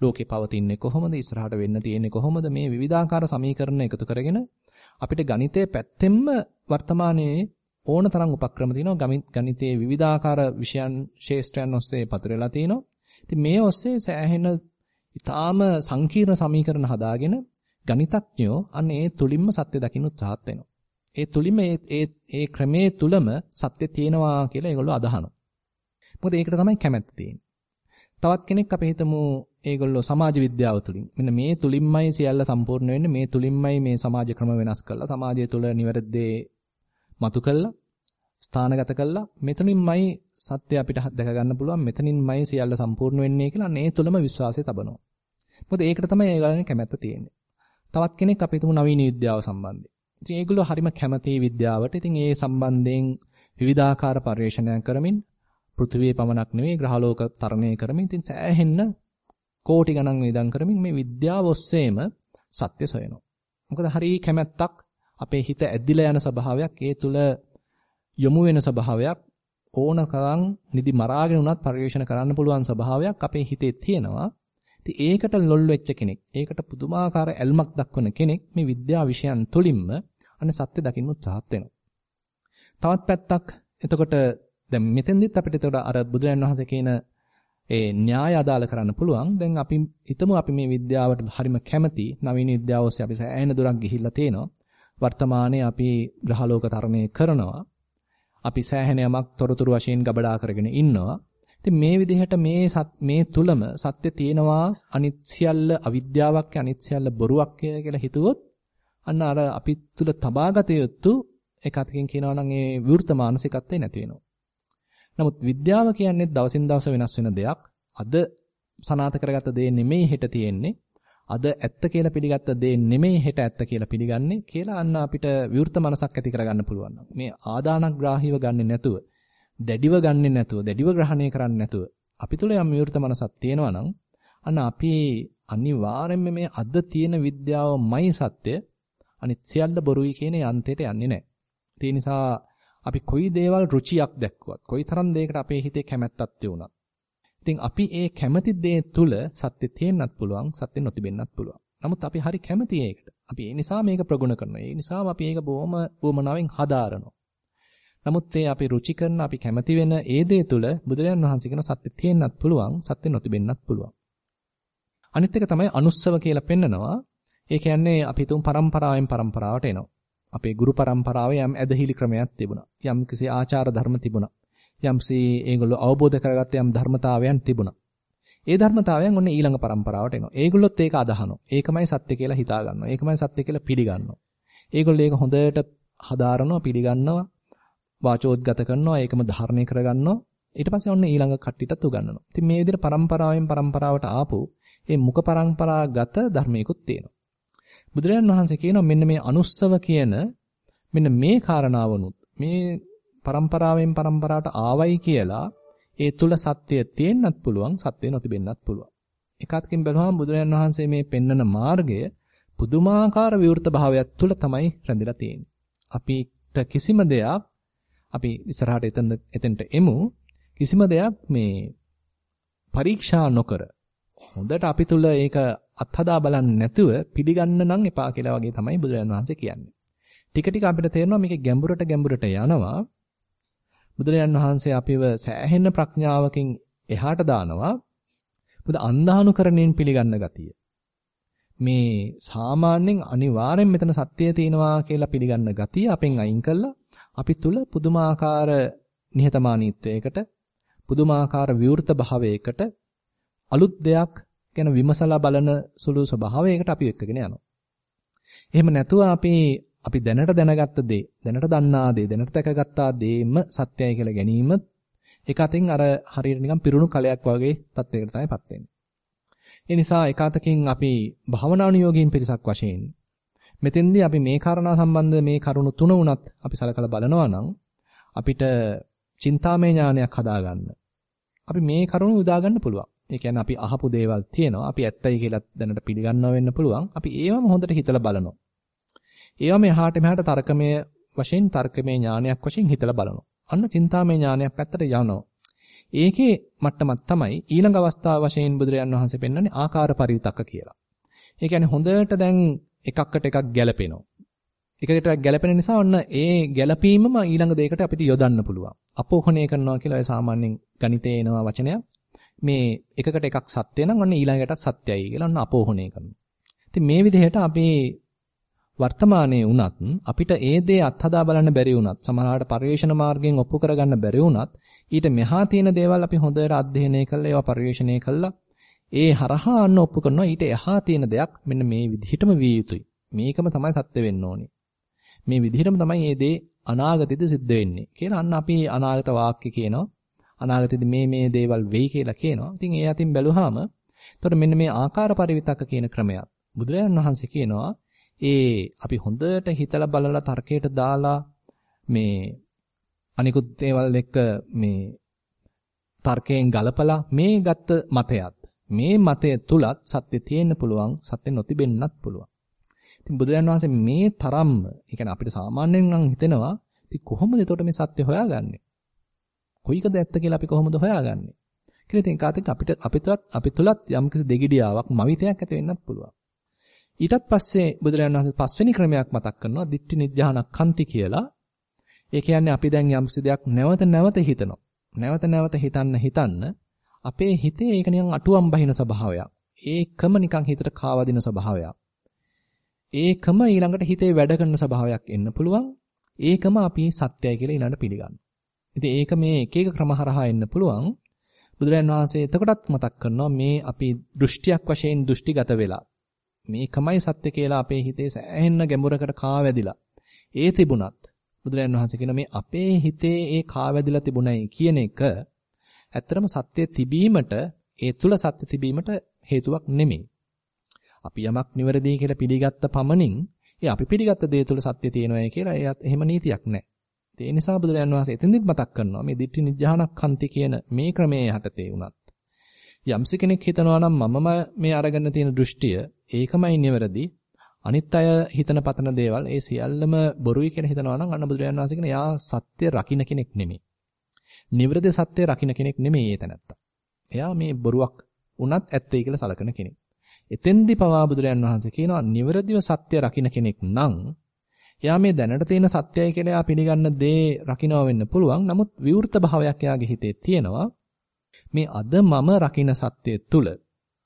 ලෝකේ පවතින්නේ කොහොමද? ඉස්සරහට වෙන්න තියෙන්නේ කොහොමද? මේ විවිධාකාර සමීකරණ එකතු කරගෙන අපිට ගණිතයේ පැත්තෙන්ම වර්තමානයේ ඕන තරම් උපක්‍රම තියෙනවා ගණිතයේ විවිධාකාර විෂයන් ශේෂ්ත්‍රයන් ඔස්සේ පතුරලා තිනවා. ඉතින් මේ ඔස්සේ සෑහෙන ඊටාම සංකීර්ණ සමීකරණ හදාගෙන ගණිතඥයෝ අන්න ඒ තුලින්ම සත්‍ය දකින්න උත්සාහත් වෙනවා. ඒ තුලින්ම ඒ ඒ ඒ ක්‍රමයේ තුලම සත්‍ය තියෙනවා කියලා ඒගොල්ලෝ අදහනවා. මොකද ඒකට තමයි කැමැත්ත තියෙන්නේ. තවත් කෙනෙක් අපි හිතමු ඒගොල්ලෝ සමාජ විද්‍යාව තුලින් මෙන්න මේ තුලින්මයි සියල්ල සම්පූර්ණ වෙන්නේ මේ තුලින්මයි මේ සමාජ ක්‍රම වෙනස් කරලා සමාජය තුල නිවැරදි මතු කළා ස්ථානගත කළා මෙතනින්මයි සත්‍ය අපිට දැක ගන්න පුළුවන් මෙතනින්මයි සියල්ල සම්පූර්ණ වෙන්නේ කියලා අනේ තුලම විශ්වාසය තබනවා. මොකද ඒකට තමයි ඒගොල්ලන් කැමැත්ත තියෙන්නේ. තවත් කෙනෙක් අපි තුමු නවීන විද්‍යාව සම්බන්ධයෙන්. ඉතින් ඒගොල්ලෝ හරිම කැමති විද්‍යාවට. ඉතින් ඒ සම්බන්ධයෙන් විවිධාකාර පර්යේෂණයන් කරමින් පෘථිවිය පමණක් නෙවෙයි ග්‍රහලෝක තරණය කරමින් ඉතින් සෑහෙන්න කෝටි ගණන් වේදම් කරමින් මේ විද්‍යාව ඔස්සේම සත්‍ය සොයනවා. මොකද හරි කැමැත්තක් අපේ හිත ඇදිලා යන ස්වභාවයක් ඒ තුල යොමු වෙන ස්වභාවයක් ඕනකම් නිදි මරාගෙන උනත් පරිශන කරන්න පුළුවන් ස්වභාවයක් අපේ හිතේ තියෙනවා. ඉතින් ඒකට ලොල් වෙච්ච කෙනෙක්, ඒකට පුදුමාකාර ඇල්මක් දක්වන කෙනෙක් මේ විද්‍යා විෂයන් තුලින්ම අන්න සත්‍ය දකින්න උත්සාහත් වෙනවා. තවත් පැත්තක් එතකොට දැන් මෙතෙන්දිත් අපිට එතකොට අර බුදුරජාණන් වහන්සේ කියන ඒ න්‍යාය අදාළ කරන්න පුළුවන්. දැන් අපි හිතමු අපි මේ විද්‍යාවට හරිම කැමති. නවීන විද්‍යාව ඔස්සේ අපි සෑහෙන දුරක් ගිහිල්ලා තේනවා. වර්තමානයේ අපි ග්‍රහලෝක තරණය කරනවා. අපි සෑහෙන යමක් තොරතුරු වශයෙන් ගබඩා කරගෙන ඉන්නවා. ඉතින් මේ විදිහට මේ මේ තුලම සත්‍ය තියෙනවා අනිත් සියල්ල අවිද්‍යාවක් අනිත් සියල්ල බොරුවක් කියලා හිතුවොත් අන්න අර අපි තුල තබාගත යුතු එක අතකින් කියනවා නම් ඒ විවෘත මානසිකත්වය නැති වෙනවා. නමුත් විද්‍යාව කියන්නේ දවසින් දවස වෙනස් වෙන දෙයක්. අද සනාත කරගත්ත දේ නෙමෙයි හෙට තියෙන්නේ. අද ඇත්ත කියලා පිළිගත්ත දේ නෙමෙයි හෙට ඇත්ත කියලා පිළිගන්නේ කියලා අන්න අපිට විවෘත මනසක් ඇති කරගන්න පුළුවන්. මේ ආදානග්‍රාහීව ගන්නෙ නැතුව, දැඩිව ගන්නෙ නැතුව, දැඩිව ග්‍රහණය කරන්නේ නැතුව අපි තුල යම් විවෘත මනසක් තියෙනවා නම් අන්න අපි අනිවාර්යයෙන්ම මේ අද තියෙන විද්‍යාවමයි සත්‍ය අනිත් සියල්ල බොරුයි කියන යන්තයට යන්නේ නැහැ. ඒ නිසා අපි කොයි දේවල් රුචියක් දැක්කුවත්, කොයි තරම් දෙයකට අපේ හිතේ කැමැත්තක් තියුණත් ඉතින් අපි ඒ කැමති දේ තුල සත්‍ය තියෙන්නත් පුළුවන්, සත්‍ය නොතිබෙන්නත් පුළුවන්. නමුත් අපි හරි කැමති ඒකට. අපි ඒ නිසා මේක ප්‍රගුණ කරනවා. ඒ නිසාම අපි ඒක බොහොම උවමනාවෙන් හදාරනවා. නමුත් ඒ අපි රුචි කරන, අපි කැමති වෙන ඒ දේ තුල බුදුරජාන් වහන්සේ කියන සත්‍ය තියෙන්නත් පුළුවන්, සත්‍ය නොතිබෙන්නත් පුළුවන්. අනිත් එක තමයි අනුස්සව කියලා පෙන්නනවා. ඒ කියන්නේ අපි තුන් පරම්පරාවෙන් පරම්පරාවට එනවා. අපේ ගුරු පරම්පරාවේ යම් ඇදහිලි ක්‍රමයක් තිබුණා. යම් කිසි ආචාර ධර්ම තිබුණා. යම්සේ ඒගොල්ලෝ අවබෝධ කරගත්ත යම් ධර්මතාවයන් තිබුණා. ඒ ධර්මතාවයන් ඔන්න ඊළඟ પરම්පරාවට එනවා. ඒගොල්ලොත් ඒක අදහනවා. ඒකමයි සත්‍ය කියලා හිතා ගන්නවා. ඒකමයි සත්‍ය කියලා පිළිගන්නවා. ඒගොල්ලෝ ඒක හොඳට හදාරනවා, පිළිගන්නවා, වාචෝද්ගත කරනවා, ඒකම ධාරණය කරගන්නවා. ඊට පස්සේ ඔන්න ඊළඟ කට්ටියටත් උගන්වනවා. ඉතින් මේ විදිහට પરම්පරාවෙන් પરම්පරාවට ආපු මේ මුඛ પરම්පරාගත ධර්මයකුත් තියෙනවා. බුදුරජාණන් වහන්සේ කියනවා මෙන්න මේ අනුස්සව කියන මෙන්න මේ කාරණාවනුත් මේ પરම්පරාවෙන් પરම්පරාවට ආවයි කියලා ඒ තුල සත්‍යය තියෙන්නත් පුළුවන් සත්‍ය නොතිබෙන්නත් පුළුවන්. එකත්කින් බැලුවහම බුදුරජාන් වහන්සේ මේ පෙන්නන මාර්ගය පුදුමාකාර විවෘත භාවයක් තුල තමයි රැඳිලා තියෙන්නේ. අපිට කිසිම දෙයක් අපි ඉස්සරහට එතන එතෙන්ට එමු කිසිම දෙයක් මේ පරීක්ෂා නොකර හොඳට අපි තුල ඒක අත්හදා බලන්නේ නැතුව පිළිගන්න නම් එපා කියලා වගේ තමයි බුදුරජාන් වහන්සේ කියන්නේ. ටික ටික අපිට තේරෙනවා මේක ගැඹුරට ගැඹුරට යනවා. බුදුරජාන් වහන්සේ අපිව සෑහෙන ප්‍රඥාවකින් එහාට දානවා. මොකද අන්ධානුකරණයෙන් පිළිගන්න ගතිය. මේ සාමාන්‍යයෙන් අනිවාර්යෙන් මෙතන සත්‍යය තියෙනවා කියලා පිළිගන්න ගතිය අපෙන් අයින් කළා අපි තුල පුදුමාකාර නිහතමානීත්වයකට පුදුමාකාර විවෘත භාවයකට අලුත් දෙයක් ගැන විමසලා බලන සුළු ස්වභාවයකට අපි එක්කගෙන යනවා. එහෙම නැතුව අපි අපි දැනට දැනගත්ත දේ, දැනට දන්නා දේ, දැනට දැකගත්තා දේම සත්‍යයි කියලා ගැනීම එක අතින් අර හරියට නිකන් පිරුණු කලයක් වගේ තත්වයකට තමයිපත් වෙන්නේ. ඒ නිසා එක අතකින් අපි භවනානුයෝගීන් පිරිසක් වශයෙන් මෙතෙන්දී අපි මේ කාරණා සම්බන්ධ මේ කරුණු තුන උනත් අපි සලකලා බලනවා නම් අපිට චින්තාමය ඥානයක් හදාගන්න. අපි මේ කරුණු උදා ගන්න පුළුවන්. ඒ කියන්නේ අපි අහපු දේවල් තියෙනවා. අපි ඇත්තයි කියලා දැනට පිළිගන්නව වෙන්න පුළුවන්. අපි ඒවම හොඳට හිතලා බලනවා. ඒවා මෙහාට මෙහාට තර්කමය වශයෙන් තර්කමය ඥානයක් වශයෙන් හිතලා බලනවා. අන්න චින්තාමය ඥානයක් පැත්තට යනවා. ඒකේ මට්ටමක් තමයි ඊළඟ අවස්ථාව වශයෙන් බුදුරජාන් වහන්සේ පෙන්වන්නේ ආකාර පරිවිතක කියලා. ඒ කියන්නේ හොඳට දැන් එකකට එකක් ගැලපෙනවා. එකකට ගැලපෙන නිසා ඔන්න ඒ ගැලපීමම ඊළඟ දෙයකට අපිට යොදන්න පුළුවන්. අපෝහණය කරනවා කියලා ඒ සාමාන්‍යයෙන් ගණිතයේ එනවා වචනයක්. මේ එකකට එකක් සත්‍ය නම් ඔන්න ඊළඟටත් සත්‍යයි කියලා ඔන්න අපෝහණය කරනවා. ඉතින් මේ විදිහට අපි වර්තමානයේ වුණත් අපිට ඒ දේ අත්හදා බලන්න බැරි වුණත් සමහරවිට පරිවේෂණ මාර්ගයෙන් ඔප්පු කරගන්න බැරි වුණත් ඊට මෙහා තියෙන දේවල් අපි හොඳට අධ්‍යයනය කරලා ඒවා පරිවේෂණය කළා ඒ හරහා අන්න ඔප්පු කරනවා ඊට එහා තියෙන දෙයක් මෙන්න මේ විදිහටම විය යුතුයි මේකම තමයි සත්‍ය වෙන්න ඕනේ මේ විදිහටම තමයි මේ දේ අනාගතෙදි සිද්ධ වෙන්නේ කියලා අන්න අපි අනාගත වාක්‍ය කියනවා. අනාගතෙදි මේ මේ දේවල් වෙයි කියලා කියනවා. ඉතින් ඒ අතින් බැලුවාම එතකොට මෙන්න මේ ආකාර පරිවිතක කියන ක්‍රමයක් බුදුරජාණන් වහන්සේ කියනවා ඒ අපි හොඳට හිතලා බලලා තර්කයට දාලා මේ අනිකුත් ඒවල් එක්ක මේ තර්කයෙන් ගලපලා මේ ගත්ත මතයත් මේ මතය තුලත් සත්‍ය තියෙන්න පුළුවන් සත්‍ය නොතිබෙන්නත් පුළුවන්. ඉතින් බුදුරජාණන් වහන්සේ මේ තරම්ම, ඒ කියන්නේ අපිට සාමාන්‍යයෙන් නම් හිතෙනවා ඉතින් කොහොමද එතකොට මේ සත්‍ය හොයාගන්නේ? කොයිකද ඇත්ත කියලා අපි කොහොමද හොයාගන්නේ? කියලා ඉතින් කාටද අපිට අපිටත් අපි තුලත් යම්කිසි දෙගිඩියාවක් මවිතයක් ඇති වෙන්නත් පුළුවන්. ඊටත් පස්සේ බුදුරජාණන් වහන්සේ පස්වෙනි ක්‍රමයක් මතක් කරනවා දිට්ඨි නිජ්ජානක්ඛන්ති කියලා. ඒ කියන්නේ අපි දැන් යම්කිසි දෙයක් නැවත නැවත හිතනවා. නැවත නැවත හිතන්න හිතන්න අපේ හිතේ ඒක නිකන් අටුවම් බහින ස්වභාවයක්. ඒකම නිකන් හිතට කාවදින ස්වභාවයක්. ඒකම ඊළඟට හිතේ වැඩ කරන ස්වභාවයක් එන්න පුළුවන්. ඒකම අපි සත්‍යයි කියලා ඊළඟට පිළිගන්නවා. ඉතින් ඒක මේ එක එක ක්‍රම හරහා එන්න පුළුවන්. බුදුරජාන් වහන්සේ එතකොටත් මතක් කරනවා මේ අපි දෘෂ්ටියක් වශයෙන් දෘෂ්ටිගත වෙලා මේකමයි සත්‍ය කියලා අපේ හිතේ සෑහෙන්න ගැඹුරකට කාවැදිලා. ඒ තිබුණත් බුදුරජාන් වහන්සේ කියන මේ අපේ හිතේ ඒ කාවැදිලා තිබුණයි කියන එක ඇත්තරම සත්‍ය තිබීමට ඒ තුල සත්‍ය තිබීමට හේතුවක් නෙමෙයි. අපි යමක් නිවැරදි කියලා පිළිගත්ත පමණින් ඒ අපි පිළිගත්ත දේ තුල සත්‍ය තියෙනවායි කියලා එයත් එහෙම නීතියක් නැහැ. ඒ නිසා බුදුරජාන් වහන්සේ එතෙන්දිත් මතක් කරනවා මේ දිට්ඨි නිජ්ජානක්ඛන්ති කියන මේ ක්‍රමයේ යටතේ උනත් යම්සි කෙනෙක් හිතනවා නම් මමම මේ අරගෙන තියෙන දෘෂ්ටිය ඒකමයි නිවැරදි අනිත් අය හිතන පතන දේවල් ඒ සියල්ලම බොරුයි කියලා හිතනවා නම් අන්න බුදුරජාණන් වහන්සේ කියන යා සත්‍ය රකින්න කෙනෙක් නෙමෙයි. නිවැරදි සත්‍ය රකින්න කෙනෙක් නෙමෙයි ඒ තැනත්තා. එයා මේ බොරුවක් උනත් ඇත්තයි කියලා සලකන කෙනෙක්. එතෙන්දි පවා බුදුරජාණන් වහන්සේ කියනවා නිවැරදිව සත්‍ය රකින්න කෙනෙක් නම් එයා මේ දැනට තියෙන සත්‍යයි කියලා එයා පිළිගන්න දේ රකින්නවා වෙන්න පුළුවන්. නමුත් විවෘත භාවයක් එයාගේ හිතේ තියෙනවා. මේ අද මම රකින්න සත්‍යය තුල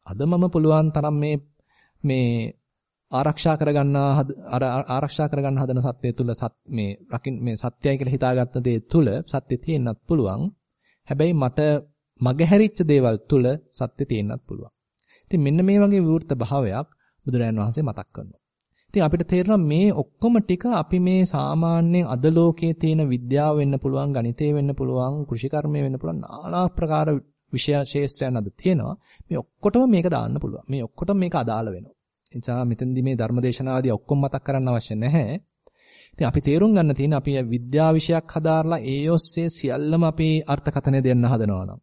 අද මම පුළුවන් තරම් මේ මේ ආරක්ෂා කරගන්නා අර ආරක්ෂා කරගන්න හදන සත්‍යය තුල සත් මේ රකින් මේ සත්‍යයි කියලා හිතාගත්ත දේ තුල සත්‍ය තියෙන්නත් පුළුවන්. හැබැයි මට මගහැරිච්ච දේවල් තුල සත්‍ය තියෙන්නත් පුළුවන්. ඉතින් මෙන්න මේ වගේ විවෘත භාවයක් බුදුරජාණන් වහන්සේ මතක් කරනවා. ඉතින් අපිට තේරෙනවා මේ ඔක්කොම ටික අපි මේ සාමාන්‍යයෙන් අද ලෝකයේ තියෙන විද්‍යාව වෙන්න පුළුවන්, ගණිතය වෙන්න පුළුවන්, කෘෂිකර්මය වෙන්න පුළුවන් নানা ප්‍රකාර විෂය ශාස්ත්‍රයන් අද තියෙනවා. මේ ඔක්කොටම මේක දාන්න පුළුවන්. මේ ඔක්කොටම මේක අදාළ වෙනවා. ඒ නිසා මෙතෙන්දි මේ ධර්මදේශනාදී ඔක්කොම මතක් කරන්න අවශ්‍ය නැහැ. ඉතින් අපි තේරුම් ගන්න තියෙන අපි විද්‍යා විෂයක් හදාarලා ඒ ඔස්සේ සියල්ලම අපි අර්ථකථනය දෙන්න හදනවා නම්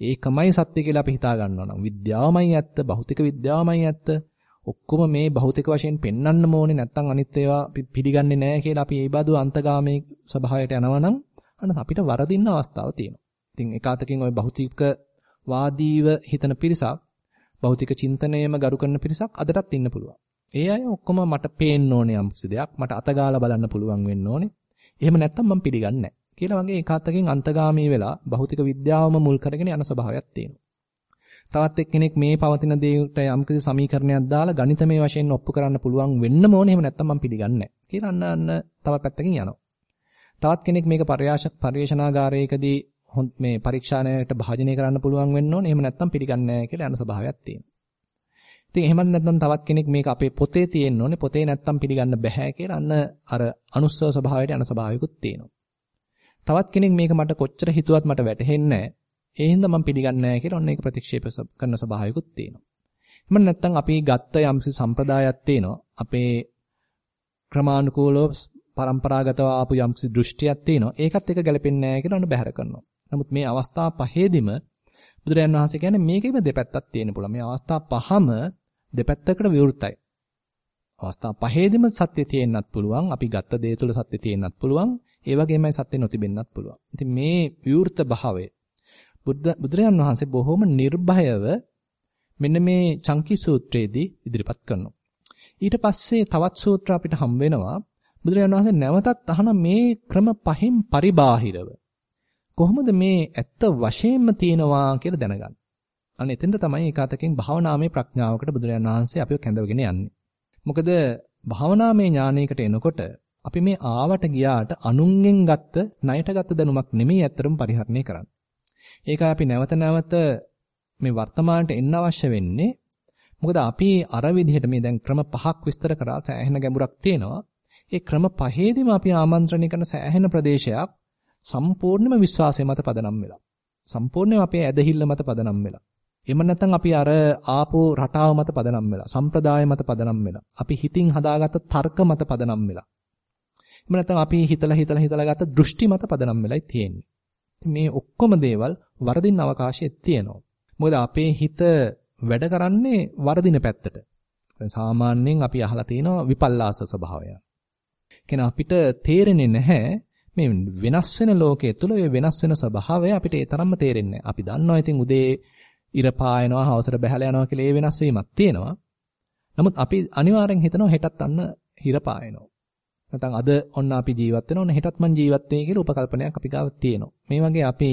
ඒකමයි සත්‍ය කියලා අපි හිතා ගන්නවා නම් විද්‍යාවමයි ඇත්ත, භෞතික විද්‍යාවමයි ඇත්ත. ඔක්කොම මේ භෞතික වශයෙන් පෙන්වන්න ඕනේ නැත්නම් අනිත් ඒවා පිළිගන්නේ නැහැ කියලා අපි ඒ බඳු අන්තගාමී ස්වභාවයට යනවා නම් අන්න අපිට වරදින්න අවස්ථාවක් තියෙනවා. ඉතින් එකාතකින් ওই භෞතික වාදීව හිතන පිරිසක් භෞතික චින්තනයේම ගරු කරන පිරිසක් අදටත් ඉන්න පුළුවන්. ඒ අය ඔක්කොම මට පේන්න ඕනේ යම්කිසි දෙයක් මට අතගාලා බලන්න පුළුවන් වෙන්න ඕනේ. එහෙම නැත්නම් මම පිළිගන්නේ නැහැ. කියලා වගේ එකාතකින් අන්තගාමී වෙලා භෞතික විද්‍යාවම මුල් කරගෙන යන ස්වභාවයක් තියෙනවා. තවත් එක්කෙනෙක් මේ පවතින දේට යම්කිසි සමීකරණයක් දාලා ගණිතමය වශයෙන් ඔප්පු කරන්න පුළුවන් වෙන්නම ඕනේ. එහෙම නැත්නම් මම පිළිගන්නේ නැහැ. කියලා අන්න අන්න තව පැත්තකින් යනවා. තවත් කෙනෙක් මේක පරිශනාගාරයකදී මේ පරීක්ෂාණයට භාජනය කරන්න පුළුවන් වෙන්න ඕනේ. එහෙම නැත්නම් පිළිගන්නේ නැහැ කියලා යන ස්වභාවයක් තියෙනවා. ඉතින් එහෙම නැත්නම් තවත් කෙනෙක් මේක අපේ පොතේ තියෙන්න ඕනේ. පොතේ නැත්නම් පිළිගන්න බෑ කියලා අන්න අර අනුස්සව ස්වභාවයට යන ස්වභාවිකුත් තියෙනවා. තවත් කෙනෙක් මේක මට කොච්චර හිතුවත් මට වැටහෙන්නේ නැහැ. ඒ හින්දා මම පිළිගන්නේ නැහැ කියලා ඔන්න ඒක ප්‍රතික්ෂේප කරන ස්වභාවිකුත් තියෙනවා. එහෙම නැත්නම් අපි ගත්ත යම්සි සම්ප්‍රදායක් තියෙනවා. අපේ ක්‍රමානුකූලව પરම්පරාගතව ආපු යම්සි දෘෂ්ටියක් තියෙනවා. ඒකත් එක ගැලපෙන්නේ නැහැ කියලා ඔන්න බැහැර කරනවා. නමුත් මේ අවස්ථා පහේදීම බුදුරජාණන් වහන්සේ කියන්නේ මේකෙම දෙපැත්තක් තියෙන පුළුවන්. මේ අවස්ථා පහම දෙපැත්තකට විවෘතයි. අවස්ථා පහේදීම සත්‍ය තියෙන්නත් පුළුවන්. අපි ගත්ත දේ තුළ සත්‍ය තියෙන්නත් පුළුවන්. ඒ වගේමයි සත්‍ය නොතිබෙන්නත් පුළුවන්. ඉතින් මේ විවෘත භාවය බුද්ධ බුදුරජාණන් වහන්සේ බොහොම නිර්භයව මෙන්න මේ චංකි සූත්‍රයේදී ඉදිරිපත් කරනවා. ඊට පස්සේ තවත් සූත්‍ර අපිට හම් වෙනවා. බුදුරජාණන් වහන්සේ නැවතත් අහන මේ ක්‍රම පහෙන් පරිබාහිරව කොහොමද මේ ඇත්ත වශයෙන්ම තියෙනවා කියලා දැනගන්න. අන්න එතෙන්ද තමයි ඒකාතකින් භාවනාමය ප්‍රඥාවකට බුදුරජාණන් වහන්සේ අපිව කැඳවගෙන යන්නේ. මොකද භාවනාමය ඥානයකට එනකොට අපි මේ ආවට ගියාට අනුන්ගෙන් ගත්ත ණයට ගත්ත දැනුමක් නෙමෙයි ඇත්තටම පරිහරණය කරන්නේ. ඒකයි අපි නැවත නැවත මේ වර්තමානට එන්න අවශ්‍ය වෙන්නේ. මොකද අපි අර විදිහට මේ දැන් ක්‍රම පහක් විස්තර කරා සෑහෙන ගැඹුරක් තියෙනවා. ඒ ක්‍රම පහේදීම අපි ආමන්ත්‍රණය කරන සෑහෙන ප්‍රදේශයක් සම්පූර්ණයෙන්ම විශ්වාසය මත පදනම් වෙලා. සම්පූර්ණයෙන්ම අපේ ඇදහිල්ල මත පදනම් වෙලා. එහෙම නැත්නම් අපි අර ආපෝ රටාව මත පදනම් වෙලා, සම්ප්‍රදාය මත පදනම් වෙලා, අපි හිතින් හදාගත්ත තර්ක මත පදනම් වෙලා. එහෙම නැත්නම් අපි හිතලා හිතලා හිතලා ගත්ත දෘෂ්ටි මත පදනම් වෙලයි තියෙන්නේ. මේ ඔක්කොම දේවල් වරදින්න අවකාශය තියෙනවා. මොකද අපේ හිත වැඩ කරන්නේ වරදින පැත්තට. සාමාන්‍යයෙන් අපි අහලා තියෙනවා විපල්ලාස ස්වභාවය. කියන අපිට තේරෙන්නේ නැහැ මේ වෙනස් වෙන ලෝකයේ තුල මේ වෙනස් වෙන ස්වභාවය අපිට ඒ තරම්ම තේරෙන්නේ අපි දන්නවා ඉතින් උදේ ඉර පායනවා හවසට බහැලා යනවා කියලා ඒ වෙනස් වීමක් තියෙනවා. නමුත් අපි අනිවාර්යෙන් හිතනවා හෙටත් අන්න හිර පායනවා. නැත්නම් අද ඔන්න අපි ජීවත් වෙනවා ඔන්න හෙටත් මං ජීවත් වෙයි කියලා උපකල්පනයක් අපි ගාව තියෙනවා. මේ වගේ අපි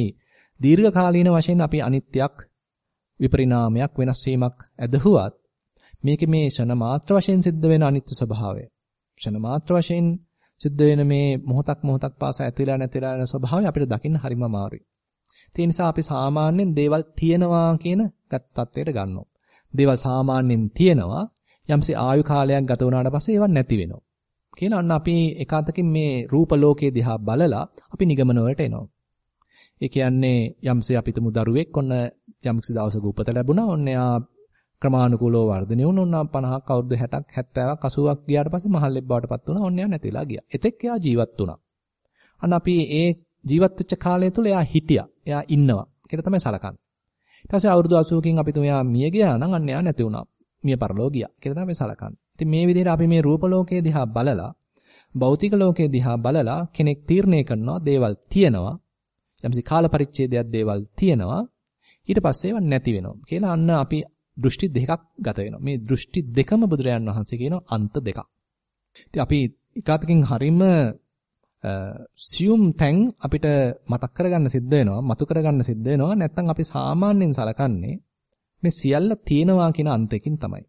දීර්ඝ කාලීන වශයෙන් අපි අනිත්‍යක් විපරිණාමයක් වෙනස් වීමක් ඇදහුවත් මේකේ මේ ෂණ මාත්‍ර වශයෙන් සිද්ධ වෙන අනිත්‍ය ස්වභාවය ෂණ මාත්‍ර වශයෙන් සිද්ධ වෙන මේ මොහොතක් මොහොතක් පාසා ඇතිලා නැතිලා යන ස්වභාවය අපිට දකින්න හරිම අමාරුයි. ඒ නිසා අපි සාමාන්‍යයෙන් දේවල් තියනවා කියන තත්ත්වයට ගන්නවා. දේවල් සාමාන්‍යයෙන් තියනවා යම්සි ආයු කාලයක් ගත වුණාට පස්සේ ඒවා නැති වෙනවා. කියලා අන්න අපි එකාතකින් මේ රූප ලෝකයේ දිහා බලලා අපි නිගමන වලට එනවා. ඒ කියන්නේ යම්සේ අපි තුමු දරුවෙක් ඔන්න යම්කිසි දවසක උපත ලැබුණා. ඔන්න එයා ක්‍රමානුකූලව වර්ධනය වුණා. ඔන්න 50ක් අවුරුදු 60ක් 70ක් 80ක් ගියාට පස්සේ මහල්ලෙක් බවට පත් වුණා. ඔන්න එයා නැතිලා ගියා. එතෙක් එයා ජීවත් වුණා. අන්න අපි ඒ ජීවත් වෙච්ච කාලය තුල එයා හිටියා. එයා ඉන්නවා. කියලා තමයි සලකන්නේ. ඊට පස්සේ අවුරුදු 80කින් අපි තුමයා මිය ගියා නම් අන්න එයා නැති වුණා. මිය පරලෝ ගියා. කියලා තමයි සලකන්නේ. ඉතින් මේ විදිහට අපි මේ රූප ලෝකයේ දිහා බලලා භෞතික ලෝකයේ දිහා බලලා කෙනෙක් තීරණය කරනවා දේවල් තියෙනවා. යම්සි කාල පරිච්ඡේදයක් දේවල් තියෙනවා. ඊට පස්සේ ඒවා නැති වෙනවා. කියලා අන්න අපි දෘෂ්ටි දෙකක් ගත වෙනවා. මේ දෘෂ්ටි දෙකම බුදුරජාන් වහන්සේ කියනවා අන්ත දෙකක්. ඉතින් අපි එකwidehatකින් හරීම සියුම් තැන් අපිට මතක් කරගන්න සිද්ධ වෙනවා, මතු කරගන්න සිද්ධ වෙනවා. නැත්නම් අපි සාමාන්‍යයෙන් සලකන්නේ මේ සියල්ල තියෙනවා කියන අන්තයකින් තමයි.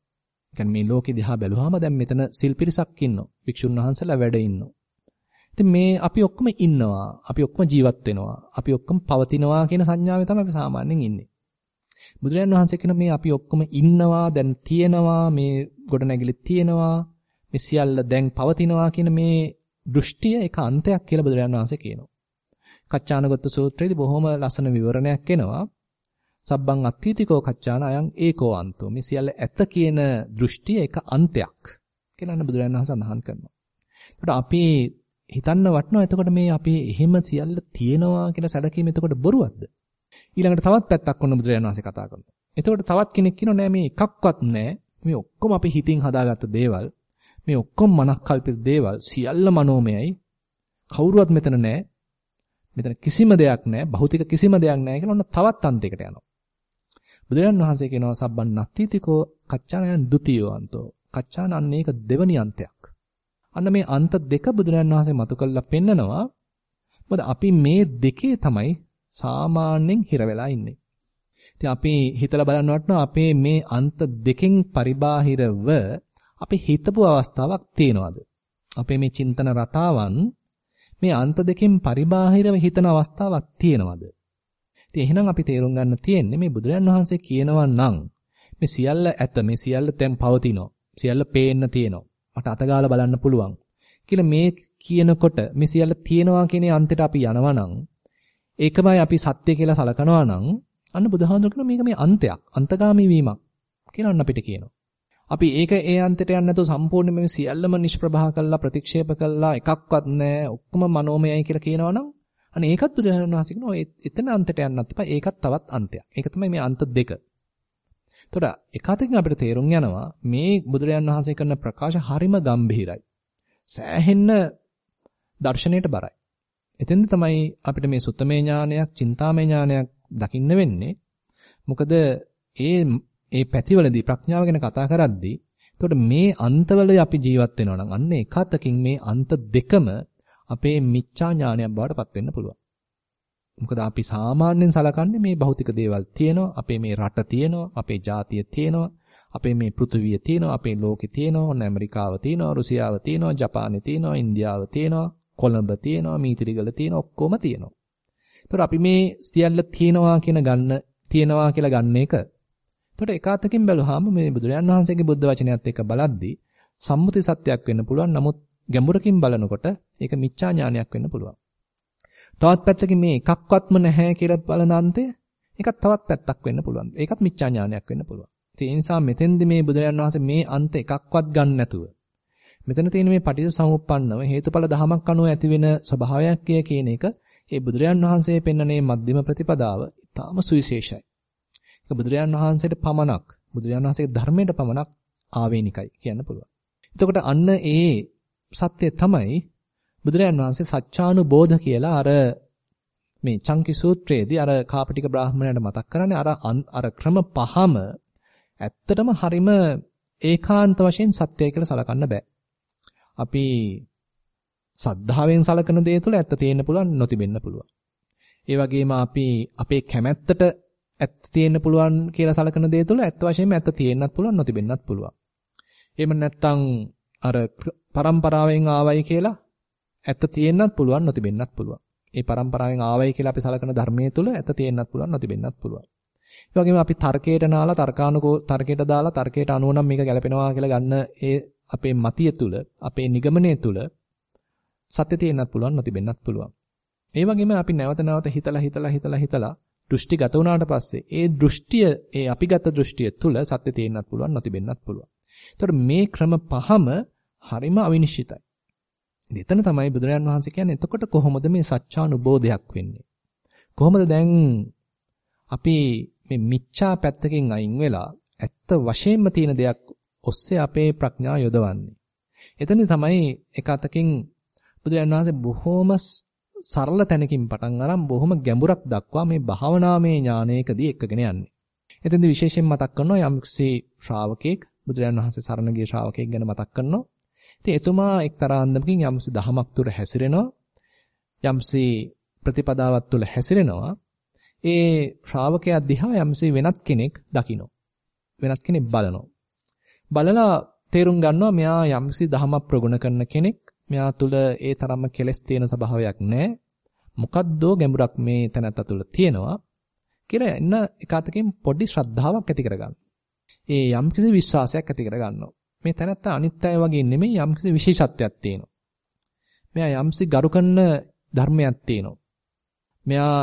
කියන්නේ මේ ලෝකෙ දිහා බැලුවාම දැන් මෙතන සිල් පිරිසක් ඉන්නවා. වික්ෂුන් වහන්සේලා වැඩ ඉන්නවා. ඉතින් මේ අපි ඔක්කොම ඉන්නවා. අපි ඔක්කොම ජීවත් වෙනවා. අපි ඔක්කොම පවතිනවා කියන සංඥාවේ තමයි අපි සාමාන්‍යයෙන් ඉන්නේ. බුදුරජාණන් වහන්සේ කියන මේ අපි ඔක්කොම ඉන්නවා දැන් තියෙනවා මේ ගොඩනැගිලි තියෙනවා මේ සියල්ල දැන් පවතිනවා කියන මේ දෘෂ්ටිය එක අන්තයක් කියලා බුදුරජාණන් වහන්සේ කියනවා. කච්චානගත සූත්‍රයේදී බොහොම ලස්සන විවරණයක් එනවා. සබ්බං අත්ථීතිකෝ කච්චාන අයං ඒකෝ අන්තෝ. මේ සියල්ල ඇත කියන දෘෂ්ටිය එක අන්තයක් කියලා න බුදුරජාණන් වහන්සේ සඳහන් කරනවා. එතකොට අපි හිතන්න වටනවා එතකොට මේ අපි එහෙම සියල්ල තියෙනවා කියලා සැලකීම එතකොට බොරුවක්ද? ඊළඟට තවත් පැත්තක් ඔන්න බුදුරජාණන් වහන්සේ කතා කරනවා. එතකොට තවත් කෙනෙක් කියනවා නෑ මේ එකක්වත් නෑ. මේ ඔක්කොම අපි හිතින් හදාගත්ත දේවල්. මේ ඔක්කොම මනක්කල්පිත දේවල් සියල්ල මනෝමයයි. කවුරුවත් මෙතන නෑ. මෙතන කිසිම දෙයක් නෑ. භෞතික කිසිම දෙයක් නෑ කියලා ඔන්න තවත් අන්තයකට යනවා. බුදුරජාණන් වහන්සේ කියනවා සබ්බන් නත්තිතිකෝ කච්චානයන් ဒ ුතියෝ අන්තෝ. කච්චාන අන්න ඒක දෙවනි අන්තයක්. අන්න මේ අන්ත දෙක බුදුරජාණන් වහන්සේ මතු කළා පෙන්නනවා. මොකද අපි මේ දෙකේ තමයි සාමාන්‍යයෙන් හිර වෙලා ඉන්නේ. ඉතින් අපි හිතලා බලන්න වටනවා අපේ මේ අන්ත දෙකෙන් පරිබාහිරව අපි හිතපු අවස්ථාවක් තියෙනවද? අපේ මේ චින්තන රටාවන් මේ අන්ත දෙකෙන් පරිබාහිරව හිතන අවස්ථාවක් තියෙනවද? ඉතින් එහෙනම් අපි තේරුම් ගන්න තියෙන්නේ මේ බුදුරජාන් වහන්සේ කියනවා නම් මේ සියල්ල ඇත මේ සියල්ල දැන් පවතිනවා. සියල්ල පේන්න තියෙනවා. මට අතගාලා බලන්න පුළුවන්. කියලා මේ කියනකොට මේ සියල්ල තියෙනවා කියන අන්තයට අපි යනවා නම් ඒකමයි අපි සත්‍ය කියලා සලකනවා නම් අන්න බුදුහාමුදුරු කියන මේක මේ අන්තයක්, අන්තගාමී වීමක් කියලා අන්න අපිට කියනවා. අපි ඒක ඒ අන්තයට යන්නේ නැතුව සම්පූර්ණයෙන්ම මේ සියල්ලම නිෂ්ප්‍රභා කළා ප්‍රතික්ෂේප කළා එකක්වත් නැහැ ඔක්කොම මනෝමයයි කියලා කියනවා නම් අන්න ඒකත් බුදුරජාණන් වහන්සේ කියනවා එතන අන්තයට යන්නත් එපා ඒකත් තවත් අන්තයක්. ඒක තමයි මේ අන්ත දෙක. එතකොට එකතකින් අපිට තේරුම් යනවා මේ බුදුරජාණන් වහන්සේ කරන ප්‍රකාශ හරිම ගැඹිරයි. සෑහෙන්න දර්ශනයට බරයි. එතෙන්ද තමයි අපිට මේ සුත්තමේ ඥානයක්, චින්තාමේ ඥානයක් දකින්න වෙන්නේ. මොකද ඒ ඒ පැතිවලදී ප්‍රඥාව ගැන කතා කරද්දී එතකොට මේ අන්තවල අපි ජීවත් වෙනවා නම් අන්න එකතකින් මේ අන්ත දෙකම අපේ මිච්ඡා ඥානයක් බවට පත් වෙන්න පුළුවන්. මොකද අපි සාමාන්‍යයෙන් සලකන්නේ මේ භෞතික දේවල් තියෙනවා, අපේ මේ රට තියෙනවා, අපේ ජාතිය තියෙනවා, අපේ මේ පෘථුවිය තියෙනවා, අපේ ලෝකේ තියෙනවා, ඔන්න ඇමරිකාව තියෙනවා, රුසියාව තියෙනවා, ජපානය තියෙනවා, ඉන්දියාව තියෙනවා, කොළඹ තියෙනවා, මීතිරිගල තියෙනවා, ඔක්කොම තියෙනවා. ඒතර අපි මේ සියල්ල තියෙනවා කියන ගන්න තියෙනවා කියලා ගන්න එක. ඒතර එකාතකින් බැලුවාම මේ බුදුරජාන් වහන්සේගේ බුද්ධ වචනයත් එක්ක බලද්දී සම්මුති සත්‍යයක් වෙන්න පුළුවන්. නමුත් ගැඹුරකින් බලනකොට ඒක මිච්ඡා ඥානයක් වෙන්න පුළුවන්. තවත් පැත්තකින් මේ එකක්වත්ම නැහැ කියලා බලන අන්තය ඒකත් තවත් පැත්තක් වෙන්න පුළුවන්. ඒකත් මිච්ඡා ඥානයක් වෙන්න පුළුවන්. ඒ නිසා මෙතෙන්දි මේ බුදුරජාණන් වහන්සේ මේ අන්ත එකක්වත් ගන්න නැතුව මෙතන තියෙන මේ පටිච්චසමුප්පන්නව හේතුඵල ධමයක් අනුව ඇතිවෙන ස්වභාවයක් කියන එක ඒ බුදුරජාන් වහන්සේ පෙන්වනේ මධ්‍යම ප්‍රතිපදාව ඊටාම සුවිශේෂයි. ඒක බුදුරජාන් වහන්සේට පමණක් බුදුරජාන් වහන්සේගේ ධර්මයට පමණක් ආවේනිකයි කියන්න පුළුවන්. එතකොට අන්න ඒ සත්‍ය තමයි බුදුරජාන් වහන්සේ සත්‍යානුබෝධ කියලා අර මේ චංකි සූත්‍රයේදී අර කාපටික බ්‍රාහ්මණයට මතක් කරන්නේ අර අර ක්‍රම පහම ඇත්තටම හරිම ඒකාන්ත වශයෙන් සත්‍යයි කියලා සලකන්න බෑ. අපි සද්ධාවෙන් සලකන දේ තුළ ඇත්ත තියෙන්න පුළුවන් නොතිබෙන්න පුළුවන්. ඒ වගේම අපි අපේ කැමැත්තට ඇත්ත තියෙන්න පුළුවන් කියලා සලකන දේ තුළ ඇත්ත වශයෙන්ම ඇත්ත තියෙන්නත් පුළුවන් නොතිබෙන්නත් පුළුවන්. එහෙම නැත්නම් අර પરම්පරාවෙන් ආවයි කියලා ඇත්ත තියෙන්නත් පුළුවන් නොතිබෙන්නත් පුළුවන්. ඒ પરම්පරාවෙන් ආවයි කියලා අපි සලකන ධර්මයේ තුල ඇත්ත තියෙන්නත් පුළුවන් නොතිබෙන්නත් පුළුවන්. ඒ වගේම අපි තර්කයට නාලා තර්කානුකෝ තර්කයට දාලා තර්කයට අනුව නම් මේක ගැලපෙනවා කියලා ගන්න ඒ අපේ මතිය තුල අපේ නිගමනය තුල සත්‍ය තියෙන්නත් පුළුවන් නොතිබෙන්නත් පුළුවන්. ඒ වගේම අපි නැවත නැවත හිතලා හිතලා හිතලා හිතලා දෘෂ්ටි ගත වුණාට පස්සේ ඒ දෘෂ්ටිය ඒ අපිගත දෘෂ්ටිය තුල සත්‍ය තියෙන්නත් පුළුවන් නොතිබෙන්නත් පුළුවන්. ඒතකොට මේ ක්‍රම පහම හරිම අවිනිශ්චිතයි. එතන තමයි බුදුරජාන් වහන්සේ කියන්නේ එතකොට කොහොමද මේ සත්‍යානුබෝධයක් වෙන්නේ? කොහොමද දැන් අපි මේ මිච්ඡා පැත්තකින් අයින් වෙලා ඇත්ත වශයෙන්ම තියෙන දෙයක් ඔස්සේ අපේ ප්‍රඥා යොදවන්නේ. එතන තමයි එක අතකින් බුදුරජාණන් වහන්සේ බොහොම සරල තැනකින් පටන් අරන් බොහොම ගැඹුරක් දක්වා මේ භාවනාමය ඥානයකදී එක්කගෙන යන්නේ. එතෙන්දී විශේෂයෙන් මතක් කරනවා යම්කිසි ශ්‍රාවකෙක් බුදුරජාණන් වහන්සේ සරණ ගිය ශ්‍රාවකෙක් ගැන මතක් කරනවා. ඉතින් එතුමා එක්තරා අන්දමකින් යම්කිසි දහමක් තුර හැසිරෙනවා. යම්කිසි ප්‍රතිපදාවක් තුළ හැසිරෙනවා. ඒ ශ්‍රාවකයා දිහා යම්කිසි වෙනත් කෙනෙක් දකිනවා. වෙනත් කෙනෙක් බලනවා. බලලා තේරුම් ගන්නවා මෙයා යම්කිසි දහමක් ප්‍රගුණ කරන කෙනෙක්. මෙයා තුල ඒ තරම්ම කෙලස් තියෙන ස්වභාවයක් නැහැ. මොකද්දෝ ගැඹුරක් මේ තැනත්ත තුල තියෙනවා කියලා එන්න එකතකින් පොඩි ශ්‍රද්ධාවක් ඇති කරගන්න. ඒ යම්කිසි විශ්වාසයක් ඇති කරගන්නවා. මේ තැනත්ත අනිත් අය වගේ නෙමෙයි යම්කිසි විශේෂත්වයක් තියෙනවා. මෙයා යම්සි ගරු කරන ධර්මයක් තියෙනවා. මෙයා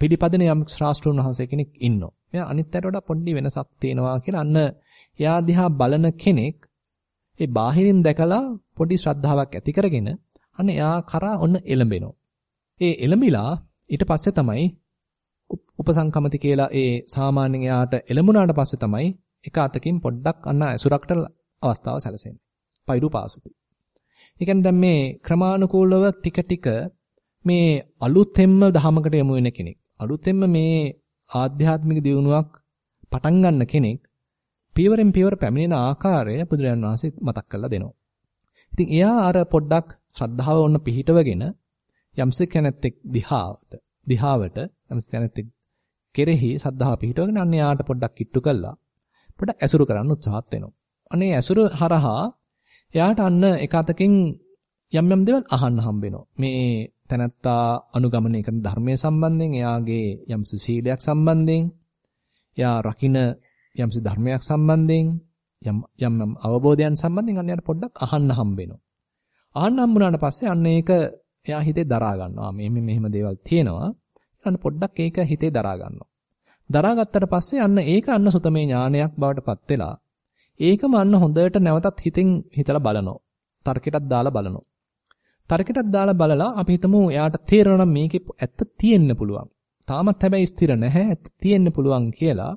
පිළිපදින යම් ශාස්ත්‍රඥ වහන්සේ කෙනෙක් ඉන්නවා. මෙයා අනිත් අයට වඩා පොඩි වෙනසක් තියෙනවා කියලා අන්න එයා දිහා බලන කෙනෙක් ඒ බාහිරින් දැකලා පොඩි ශ්‍රද්ධාවක් ඇති කරගෙන අන්න එයා කරා ඔන්න එළඹෙනවා. ඒ එළඹිලා ඊට පස්සේ තමයි උපසංකමති කියලා ඒ සාමාන්‍යයෙන් එයාට එළඹුණාට පස්සේ තමයි එක අතකින් පොඩ්ඩක් අන්න ඇසුරකට අවස්ථාව සැලසෙන්නේ. පෛරු පාසුති. ඒ කියන්නේ දැන් මේ ක්‍රමානුකූලව ටික ටික මේ අලුතෙන්ම දහමකට යමු වෙන කෙනෙක්. අලුතෙන්ම මේ ආධ්‍යාත්මික දියුණුවක් පටන් ගන්න කෙනෙක් පියවරෙන් පියවර පැමිණෙන ආකාරය බුදුරජාන් වහන්සේ මතක් කරලා දෙනවා. ඉතින් එයා අර පොඩ්ඩක් ශ්‍රද්ධාව ඔන්න පිහිටවගෙන යම්ස කෙනෙක් දිහාවට දිහාවට යම්ස කෙනෙක් කෙරෙහි ශ්‍රද්ධාව පිහිටවගෙන අන්න එයාට පොඩ්ඩක් කිට්ටු කළා. පොඩ්ඩක් ඇසුරු කරන්න උත්සාහත් වෙනවා. අනේ ඇසුරු හරහා එයාට අන්න එක අතකින් යම් යම් දේවල් අහන්න හම්බ මේ තැනත්තා අනුගමනය කරන ධර්මයේ සම්බන්ධයෙන් එයාගේ යම්ස සීලයක් සම්බන්ධයෙන් එයා රකින්න යම්සි ධර්මයක් සම්බන්ධයෙන් යම් යම් යම් අවබෝධයන් සම්බන්ධයෙන් අන්න යාට පොඩ්ඩක් අහන්න හම්බ වෙනවා. අහන්න හම්බුනාට පස්සේ අන්න ඒක එයා හිතේ දරා ගන්නවා. මේ මෙහෙම දේවල් තියෙනවා. අන්න පොඩ්ඩක් ඒක හිතේ දරා ගන්නවා. දරාගත්තට පස්සේ අන්න ඒක අන්න සුතමේ ඥානයක් බවට පත් වෙලා ඒකම අන්න හොඳට නැවතත් හිතෙන් හිතලා බලනවා. තර්කයටත් දාලා බලනවා. තර්කයටත් දාලා බලලා අපි හිතමු එයාට තේරෙනවා මේකේ ඇත්ත තියෙන්න පුළුවන්. තාමත් හැබැයි ස්ථිර නැහැ ඇත්ත තියෙන්න පුළුවන් කියලා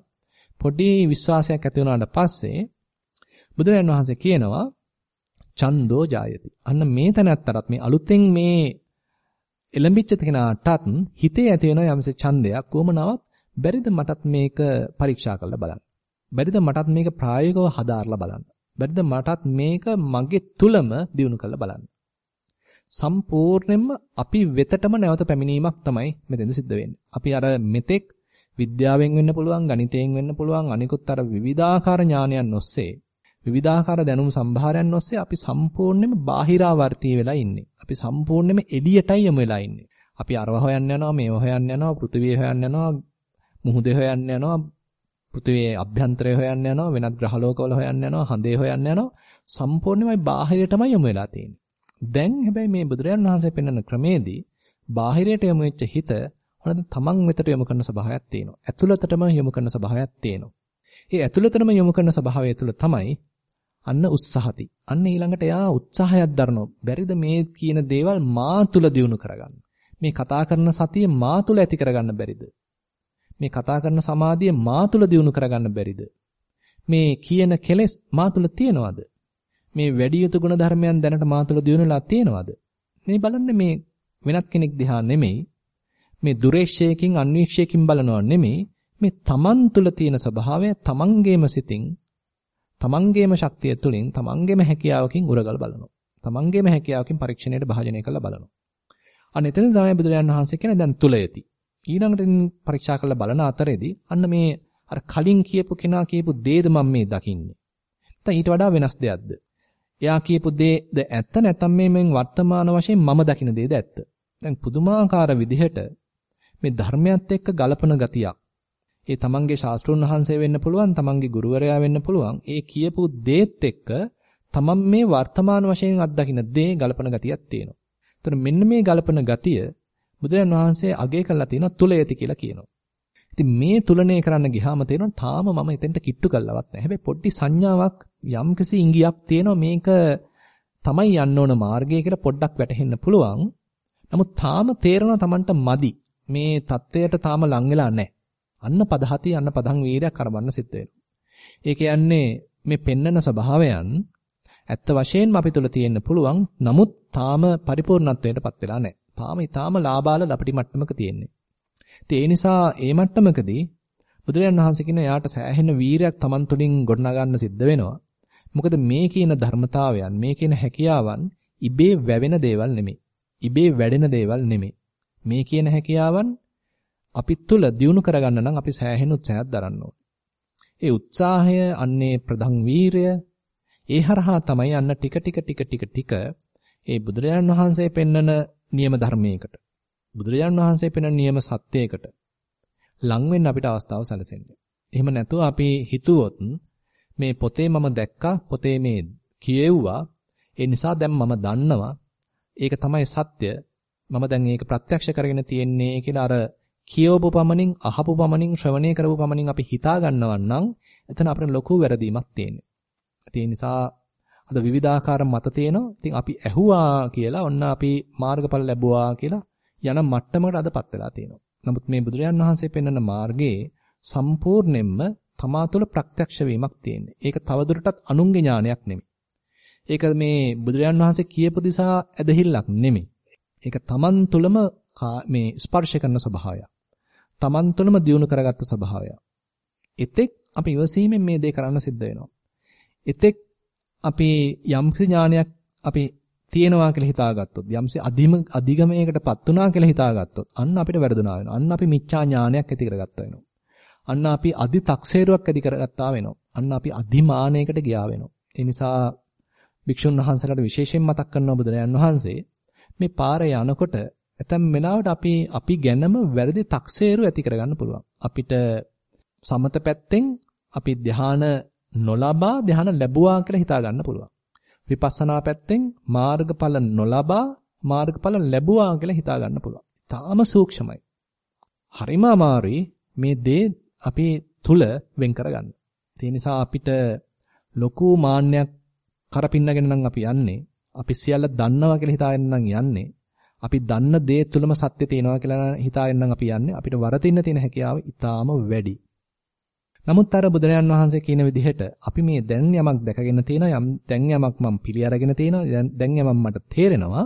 පොඩි විශ්වාසයක් ඇති වුණාට පස්සේ බුදුරජාණන් වහන්සේ කියනවා චන්දෝ ජායති. අන්න මේ තැනත්තරත් මේ අලුතෙන් මේ එළඹිච්ච කෙනාටත් හිතේ ඇති වෙන යම්සේ ඡන්දයක් කොමනාවක් බැරිද මටත් මේක පරීක්ෂා කරලා බලන්න. බැරිද මටත් මේක ප්‍රායෝගිකව හදාarලා බලන්න. බැරිද මටත් මේක මගේ තුලම දිනු කරලා බලන්න. සම්පූර්ණයෙන්ම අපි වෙතටම නැවත පැමිණීමක් තමයි මෙතෙන්ද සිද්ධ වෙන්නේ. අපි අර මෙතෙක් විද්‍යාවෙන් වෙන්න පුළුවන්, ගණිතයෙන් වෙන්න පුළුවන්, අනිකුත් අර විවිධාකාර ඥානයන් ඔස්සේ, විවිධාකාර දැනුම් සම්භාරයන් ඔස්සේ අපි සම්පූර්ණයෙන්ම බාහිරාවර්තී වෙලා ඉන්නේ. අපි සම්පූර්ණයෙන්ම එළියටයි යමු වෙලා ඉන්නේ. අපි අරව හොයන්න යනවා, මේව හොයන්න යනවා, පෘථිවිය හොයන්න යනවා, මුහුදේ හොයන්න යනවා, පෘථිවියේ අභ්‍යන්තරය හොයන්න යනවා, වෙනත් ග්‍රහ ලෝකවල හොයන්න යනවා, හඳේ හොයන්න යනවා. සම්පූර්ණයෙන්ම බාහිරටමයි යමු වෙලා තියෙන්නේ. දැන් හැබැයි මේ බුදුරජාන් වහන්සේ පෙන්වන ක්‍රමේදී බාහිරයට යොමු වෙච්ච හිත හොඳ තමන් වෙතට යොමු කරන ස්වභාවයක් තියෙනවා. ඇතුළතටම යොමු කරන ස්වභාවයක් තියෙනවා. ඒ ඇතුළතටම යොමු කරන ස්වභාවය තුළ තමයි අන්න උත්සාහති. අන්න ඊළඟට එයා උත්සාහයක් දරනවා. බැරිද මේ කියන දේවල් මා තුල දියුණු කරගන්න. මේ කතා කරන සතිය මා තුල ඇති කරගන්න බැරිද? මේ කතා කරන සමාධිය මා තුල දියුණු කරගන්න බැරිද? මේ කියන කෙලෙස් මා තුල තියනවද? මේ වැඩි යුතු ගුණ ධර්මයන් දැනට මා තුල දියුණුලා තියනවද? මේ බලන්න මේ වෙනත් කෙනෙක් දිහා නෙමෙයි මේ දුරේක්ෂයකින් අන්වීක්ෂයකින් බලනවා නෙමෙයි මේ තමන් තුල තියෙන ස්වභාවය තමන්ගේම සිතින් තමන්ගේම ශක්තිය තුලින් තමන්ගේම හැකියාවකින් උරගල බලනවා. තමන්ගේම හැකියාවකින් පරීක්ෂණයට භාජනය කරලා බලනවා. අන්න එතන තමයි බුදුරජාණන් වහන්සේ කියන්නේ දැන් තුලයති. ඊළඟට පරීක්ෂා කරලා බලන අතරේදී අන්න මේ අර කලින් කියපු කෙනා කියපු දේද මම මේ දකින්නේ. නැත්නම් ඊට වඩා වෙනස් දෙයක්ද? එයා කියපු දේද ඇත්ත නැත්නම් මේ මෙන් වර්තමාන වශයෙන් මම දකින දේද ඇත්ත? දැන් පුදුමාකාර විදිහට මේ ධර්මයත් එක්ක ගලපන ගතියක්. ඒ තමන්ගේ ශාස්ත්‍රුන් වහන්සේ වෙන්න පුළුවන්, තමන්ගේ ගුරුවරයා වෙන්න පුළුවන්. ඒ කියපු දේත් එක්ක තමන් මේ වර්තමාන වශයෙන් අත්දකින දේ ගලපන ගතියක් තියෙනවා. එතකොට මෙන්න මේ ගලපන ගතිය බුදුරජාන් වහන්සේ අගය කළා තියෙනවා තුලයති කියලා කියනවා. ඉතින් මේ තුලණය කරන්න ගියාම තේරෙනවා තාම මම එතෙන්ට කිට්ටු කළවත් නැහැ. හැබැයි පොඩි සංඥාවක් යම්කිසි ඉඟියක් තියෙනවා මේක තමයි යන්න ඕන මාර්ගය කියලා පොඩ්ඩක් වැටහෙන්න පුළුවන්. නමුත් තාම තේරෙනවා Tamanට මදි. මේ தත්වයට තාම ලං වෙලා නැහැ. අන්න පදහති අන්න පදං වීරයක් කරවන්න සිද්ධ වෙනවා. ඒ කියන්නේ මේ පෙන්නන ස්වභාවයන් ඇත්ත වශයෙන්ම අපි තුල තියෙන්න පුළුවන්. නමුත් තාම පරිපූර්ණත්වයටපත් වෙලා නැහැ. තාම ඊටාම ලාබාල ලපටි මට්ටමක තියෙන්නේ. ඉතින් ඒ නිසා ඒ මට්ටමකදී බුදුරජාන් වහන්සේ කියන යාට සෑහෙන වීරයක් Taman තුලින් ගොඩනගන්න සිද්ධ වෙනවා. මොකද මේ කියන ධර්මතාවයන් මේ කියන හැකියාවන් ඉබේ වැවෙන දේවල් නෙමෙයි. ඉබේ වැඩෙන දේවල් නෙමෙයි. මේ කියන හැකියාවන් අපි තුල දියුණු කරගන්න නම් අපි සෑහෙන උත්සාහයක් දරන්න ඒ උත්සාහය අන්නේ ප්‍රධාන වීරය ඒ හරහා තමයි අන්න ටික ටික ටික ටික ටික ඒ බුදුරජාණන් වහන්සේ පෙන්නන නියම ධර්මයකට බුදුරජාණන් වහන්සේ පෙන්වන නියම සත්‍යයකට ලං වෙන්න අපිට අවස්ථාව සැලසෙන්නේ. එහෙම නැතුව අපි හිතුවොත් මේ පොතේ මම දැක්කා පොතේ මේ කියෙව්වා ඒ නිසා දැන් මම දන්නවා ඒක තමයි සත්‍ය මම දැන් ඒක ප්‍රත්‍යක්ෂ කරගෙන තියෙන්නේ කියලා අර කියවපු පමණින් අහපු පමණින් ශ්‍රවණය කරපු පමණින් අපි හිතා ගන්නවන් නම් එතන අපිට ලොකු වැරදීමක් තියෙන්නේ. ඒ නිසා අද විවිධාකාර මත තියෙනවා. ඉතින් අපි ඇහුවා කියලා ඔන්න අපි මාර්ගඵල ලැබුවා කියලා යන මට්ටමකට අදපත් වෙලා තියෙනවා. නමුත් මේ බුදුරජාන් වහන්සේ පෙන්වන මාර්ගයේ සම්පූර්ණයෙන්ම තමා තුළ ප්‍රත්‍යක්ෂ වීමක් තියෙන්නේ. ඒක තවදුරටත් අනුන්ගේ ඥානයක් නෙමෙයි. ඒක මේ බුදුරජාන් වහන්සේ කියපු දිසා ඇදහිල්ලක් නෙමෙයි. ඒක තමන් තුළම මේ ස්පර්ශ කරන ස්වභාවය. තමන් තුළම දියුණු කරගත්ත ස්වභාවය. එතෙක් අපි ඉවසීමෙන් මේ දේ කරන්න සිද්ධ වෙනවා. එතෙක් අපි යම්කිසි ඥානයක් අපි තියෙනවා කියලා හිතාගත්තොත් යම්සි අධිම අධිගමයකටපත් වුණා කියලා හිතාගත්තොත් අන්න අපිට වැරදුනා වෙනවා. අන්න අපි මිච්ඡා ඥානයක් ඇති කරගත්තා වෙනවා. අන්න අපි අධි තක්සේරුවක් ඇති කරගත්තා වෙනවා. අන්න අපි අධිමානයකට ගියා වෙනවා. ඒ නිසා භික්ෂුන් වහන්සේලාට විශේෂයෙන් මතක් කරනවා බුදුරජාන් වහන්සේ මේ පාරේ යනකොට ඇතැම් වෙලාවට අපි අපි ගැනම වැරදි තක්සේරු ඇති කරගන්න පුළුවන්. අපිට සමත පැත්තෙන් අපි ධ්‍යාන නොලබා ධ්‍යාන ලැබුවා කියලා හිතා ගන්න පුළුවන්. විපස්සනා පැත්තෙන් මාර්ගඵල නොලබා මාර්ගඵල ලැබුවා කියලා හිතා ගන්න පුළුවන්. තාම සූක්ෂමයි. හරිම අමාරුයි මේ දේ අපි තුල වෙන් කරගන්න. ඒ නිසා අපිට ලොකු මාන්නයක් කරපින්නගෙන නම් අපි යන්නේ. අපි සියල්ල දන්නවා කියලා හිතාගෙන නම් යන්නේ. අපි දන්න දේ තුලම සත්‍ය තියෙනවා කියලා හිතාගෙන නම් අපි යන්නේ. අපිට වරදින්න තියෙන හැකියාව ඊටාම වැඩි. නමුත් අර බුදුරජාන් වහන්සේ කියන විදිහට අපි මේ දැන් යමක් දැකගෙන තියෙනවා යම් දැන් යමක් මම පිළි අරගෙන තියෙනවා දැන් යමක් මට තේරෙනවා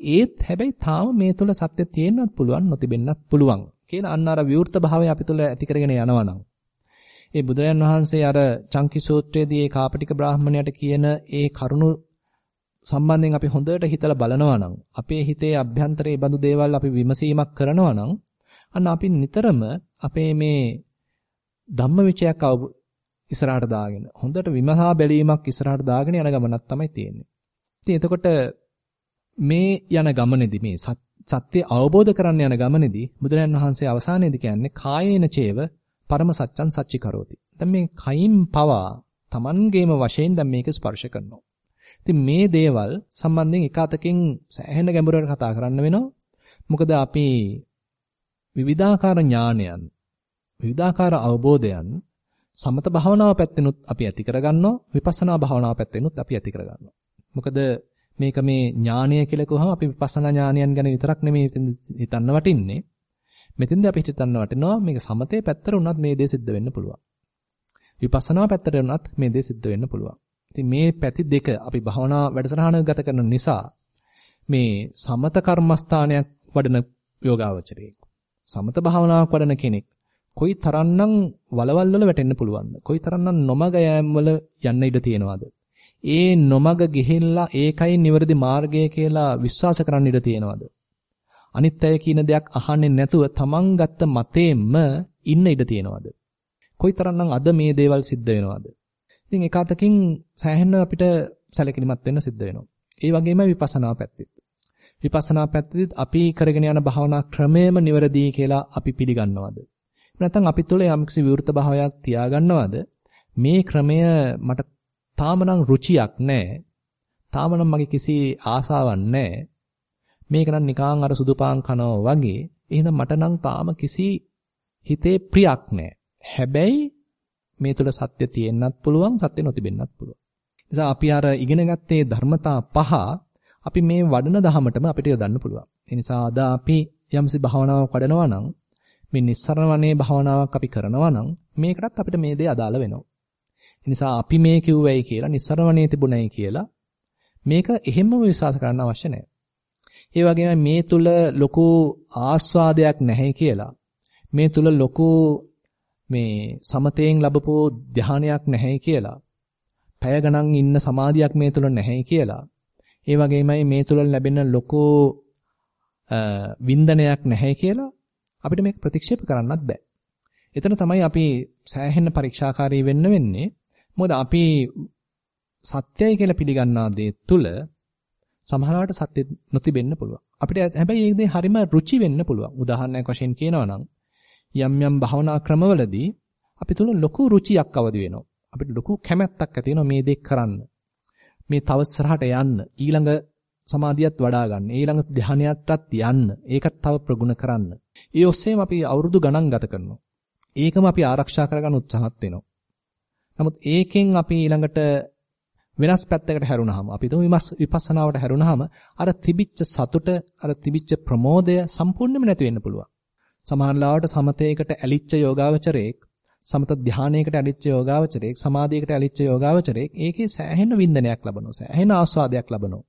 ඒත් හැබැයි තාම මේ තුල සත්‍ය තියෙන්නත් පුළුවන් නොතිබෙන්නත් පුළුවන් කියලා අන්න අර විවෘත භාවය අපි තුල ඇති කරගෙන යනවා නම්. ඒ බුදුරජාන් වහන්සේ අර චංකි සූත්‍රයේදී ඒ කාපටික බ්‍රාහමණයට කියන ඒ කරුණු සම්බන්ධයෙන් අපි හොඳට හිතලා බලනවා නම් අපේ හිතේ අභ්‍යන්තරයේ බඳු දේවල් අපි විමසීමක් කරනවා නම් අන්න අපි නිතරම අපේ මේ ධම්මවිචයක් ඉස්සරහට දාගෙන හොඳට විමසා බැලීමක් ඉස්සරහට දාගෙන යන ගමනක් තමයි තියෙන්නේ. ඉතින් එතකොට මේ යන ගමනේදී මේ සත්‍ය අවබෝධ කරන්න යන ගමනේදී බුදුරජාන් වහන්සේ අවසානයේදී කියන්නේ කායේන චේව පරම සත්‍යං සච්චි කරෝති. දැන් මේ කයින් පවා Tamanගේම වශයෙන් දැන් මේක ස්පර්ශ කරනවා. ඉතින් මේ දේවල් සම්බන්ධයෙන් එක අතකින් සෑහෙන ගැඹුරට කතා කරන්න වෙනවා. මොකද අපි විවිධාකාර ඥානයන් විවිධාකාර අවබෝධයන් සමත භාවනාව පැත්තෙනුත් අපි ඇති කරගන්නවා විපස්සනා භාවනාව පැත්තෙනුත් අපි ඇති කරගන්නවා. මොකද මේක මේ ඥානය කියලා කිව්වහම අපි විපස්සනා ඥානයන් ගැන විතරක් නෙමෙයි හිතන්න වටින්නේ. මෙතෙන්ද අපි හිතන්න වටිනවා මේක සමතේ පැත්තට උනත් මේ දේ සිද්ධ වෙන්න පුළුවන්. විපස්සනා පැත්තට උනත් මේ දේ සිද්ධ වෙන්න පුළුවන්. ඉතින් මේ පැති දෙක අපි භාවනා වැඩසටහන ගත කරන නිසා මේ සමත කර්මස්ථානයක් වඩන යෝගාවචරයෙක් සමත භාවනාවක් වඩන කෙනෙක් කොයි තරම්නම් වලවල් වල වැටෙන්න පුළුවන්ද? කොයි තරම්නම් නොමග යෑම් වල යන්න ඉඩ තියෙනවද? ඒ නොමග ගිහිල්ලා ඒකයි නිවැරදි මාර්ගය කියලා විශ්වාස කරන්න ඉඩ තියෙනවද? අනිත් අය කියන දෙයක් අහන්නේ නැතුව තමන් ගත්ත මතේම ඉන්න ඉඩ තියෙනවද? කොයිතරම්නම් අද මේ දේවල් සිද්ධ වෙනවද? ඉතින් එක අතකින් සෑහෙන අපිට සැලකිලිමත් වෙන්න සිද්ධ වෙනවා. ඒ වගේම විපස්සනා පැත්තෙත්. විපස්සනා පැත්තෙත් අපි කරගෙන යන භාවනා ක්‍රමයේම නිවැරදි කියලා අපි පිළිගන්නවද? නැත්නම් අපි තුළ යම්කිසි විවෘත භාවයක් තියාගන්නවද? මේ ක්‍රමය මට තාම නම් රුචියක් නැහැ. තාම නම් මගේ කිසි ආසාවක් නැහැ. මේක නම් නිකං අර සුදු පාන් කනවා වගේ. එහෙනම් මට නම් තාම කිසි හිතේ ප්‍රියක් නැහැ. හැබැයි මේ තුල සත්‍ය තියෙන්නත් පුළුවන් සත්‍ය නොතිබෙන්නත් පුළුවන්. නිසා අපි අර ඉගෙන ගත්තේ ධර්මතා පහ අපි මේ වඩන දහමටම අපිට යොදන්න පුළුවන්. ඒ නිසා අද අපි යම්සි භාවනාවක් වඩනවා නම් මේ නිස්සරණ වනේ භාවනාවක් අපි කරනවා නම් මේකටත් අපිට මේ දේ අදාළ වෙනවා. ඒ නිසා අපි මේ කිව්වයි කියලා නිස්සරණ වනේ තිබුණයි කියලා මේක එහෙම්ම විශ්වාස කරන්න අවශ්‍ය නැහැ. ඒ වගේම මේ තුල ලොකු ආස්වාදයක් නැහැ කියලා මේ තුල ලොකු මේ සමතයෙන් ලැබපු ධානයක් නැහැ කියලා පැය ගණන් ඉන්න සමාධියක් මේ තුල නැහැ කියලා ඒ වගේමයි මේ තුල ලැබෙන ලොකු වින්දනයක් නැහැ කියලා අපිට මේක ප්‍රතික්ෂේප කරන්නත් බෑ. එතන තමයි අපි සෑහෙන පරීක්ෂාකාරී වෙන්න වෙන්නේ. මොකද අපි සත්‍යයි කියලා පිළිගන්නා දේ තුල සමහරවට සත්‍ය නොතිබෙන්න පුළුවන්. අපිට හැබැයි මේ දේ හරිම රුචි වෙන්න පුළුවන්. උදාහරණයක් වශයෙන් කියනවා නම් යම් යම් භවනා ක්‍රමවලදී අපි තුල ලොකු රුචියක් අවදි වෙනවා. අපිට ලොකු කැමැත්තක් ඇති වෙනවා මේ දේ කරන්න. මේ තව ඉස්සරහට යන්න ඊළඟ සමාධියත් වඩා ගන්න. ඊළඟ ධානයටත් යන්න. ඒකත් තව ප්‍රගුණ කරන්න. ඒ ඔස්සේම අපි අවුරුදු ගණන් ගත කරනවා. ඒකම අපි ආරක්ෂා කරගන්න උත්සාහත් වෙනවා. නමුත් ඒකෙන් අපි ඊළඟට වෙනස් පැත්තකට හැරුණාම අපි තුමු විපස්සනාවට හැරුණාම අර තිබිච්ච සතුට අර තිබිච්ච ප්‍රමෝදය සම්පූර්ණයෙන්ම නැති වෙන්න පුළුවන්. සමහරවිට සමතේකට ඇලිච්ච යෝගාවචරයේක් සමත ධානයේකට ඇලිච්ච යෝගාවචරයේක් සමාධියකට ඇලිච්ච යෝගාවචරයේක් ඒකේ සෑහෙන වින්දනයක් ලබනවා. සෑහෙන ආස්වාදයක් ලබනවා.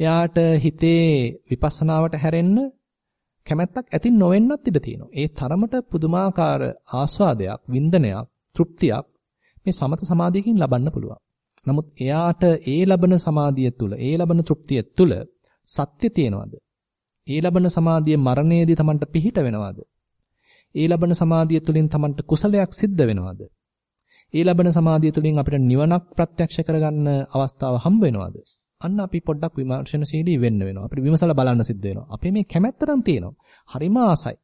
එයාට හිතේ විපස්සනාවට හැරෙන්න කැමැත්තක් ඇති නොවෙන්නත් ඉඩ තියෙනවා. ඒ තරමට පුදුමාකාර ආස්වාදයක්, වින්දනයක්, තෘප්තියක් මේ සමත සමාධියකින් ලබන්න පුළුවන්. නමුත් එයාට ඒ ලබන සමාධිය තුළ, ඒ ලබන තෘප්තිය තුළ සත්‍ය තියෙනවද? ඒ ලබන සමාධිය මරණයේදී Tamanට පිහිට වෙනවද? ඒ ලබන සමාධිය තුළින් Tamanට කුසලයක් සිද්ධ වෙනවද? ඒ ලබන සමාධිය තුළින් අපිට නිවනක් ප්‍රත්‍යක්ෂ කරගන්න අවස්ථාව හම්බ වෙනවද? අන්න අපි පොඩ්ඩක් විමර්ශනශීලී වෙන්න වෙනවා. අපිට විමසලා බලන්න සිද්ධ වෙනවා. අපේ මේ කැමැත්ත නම් තියෙනවා. හරිම ආසයි.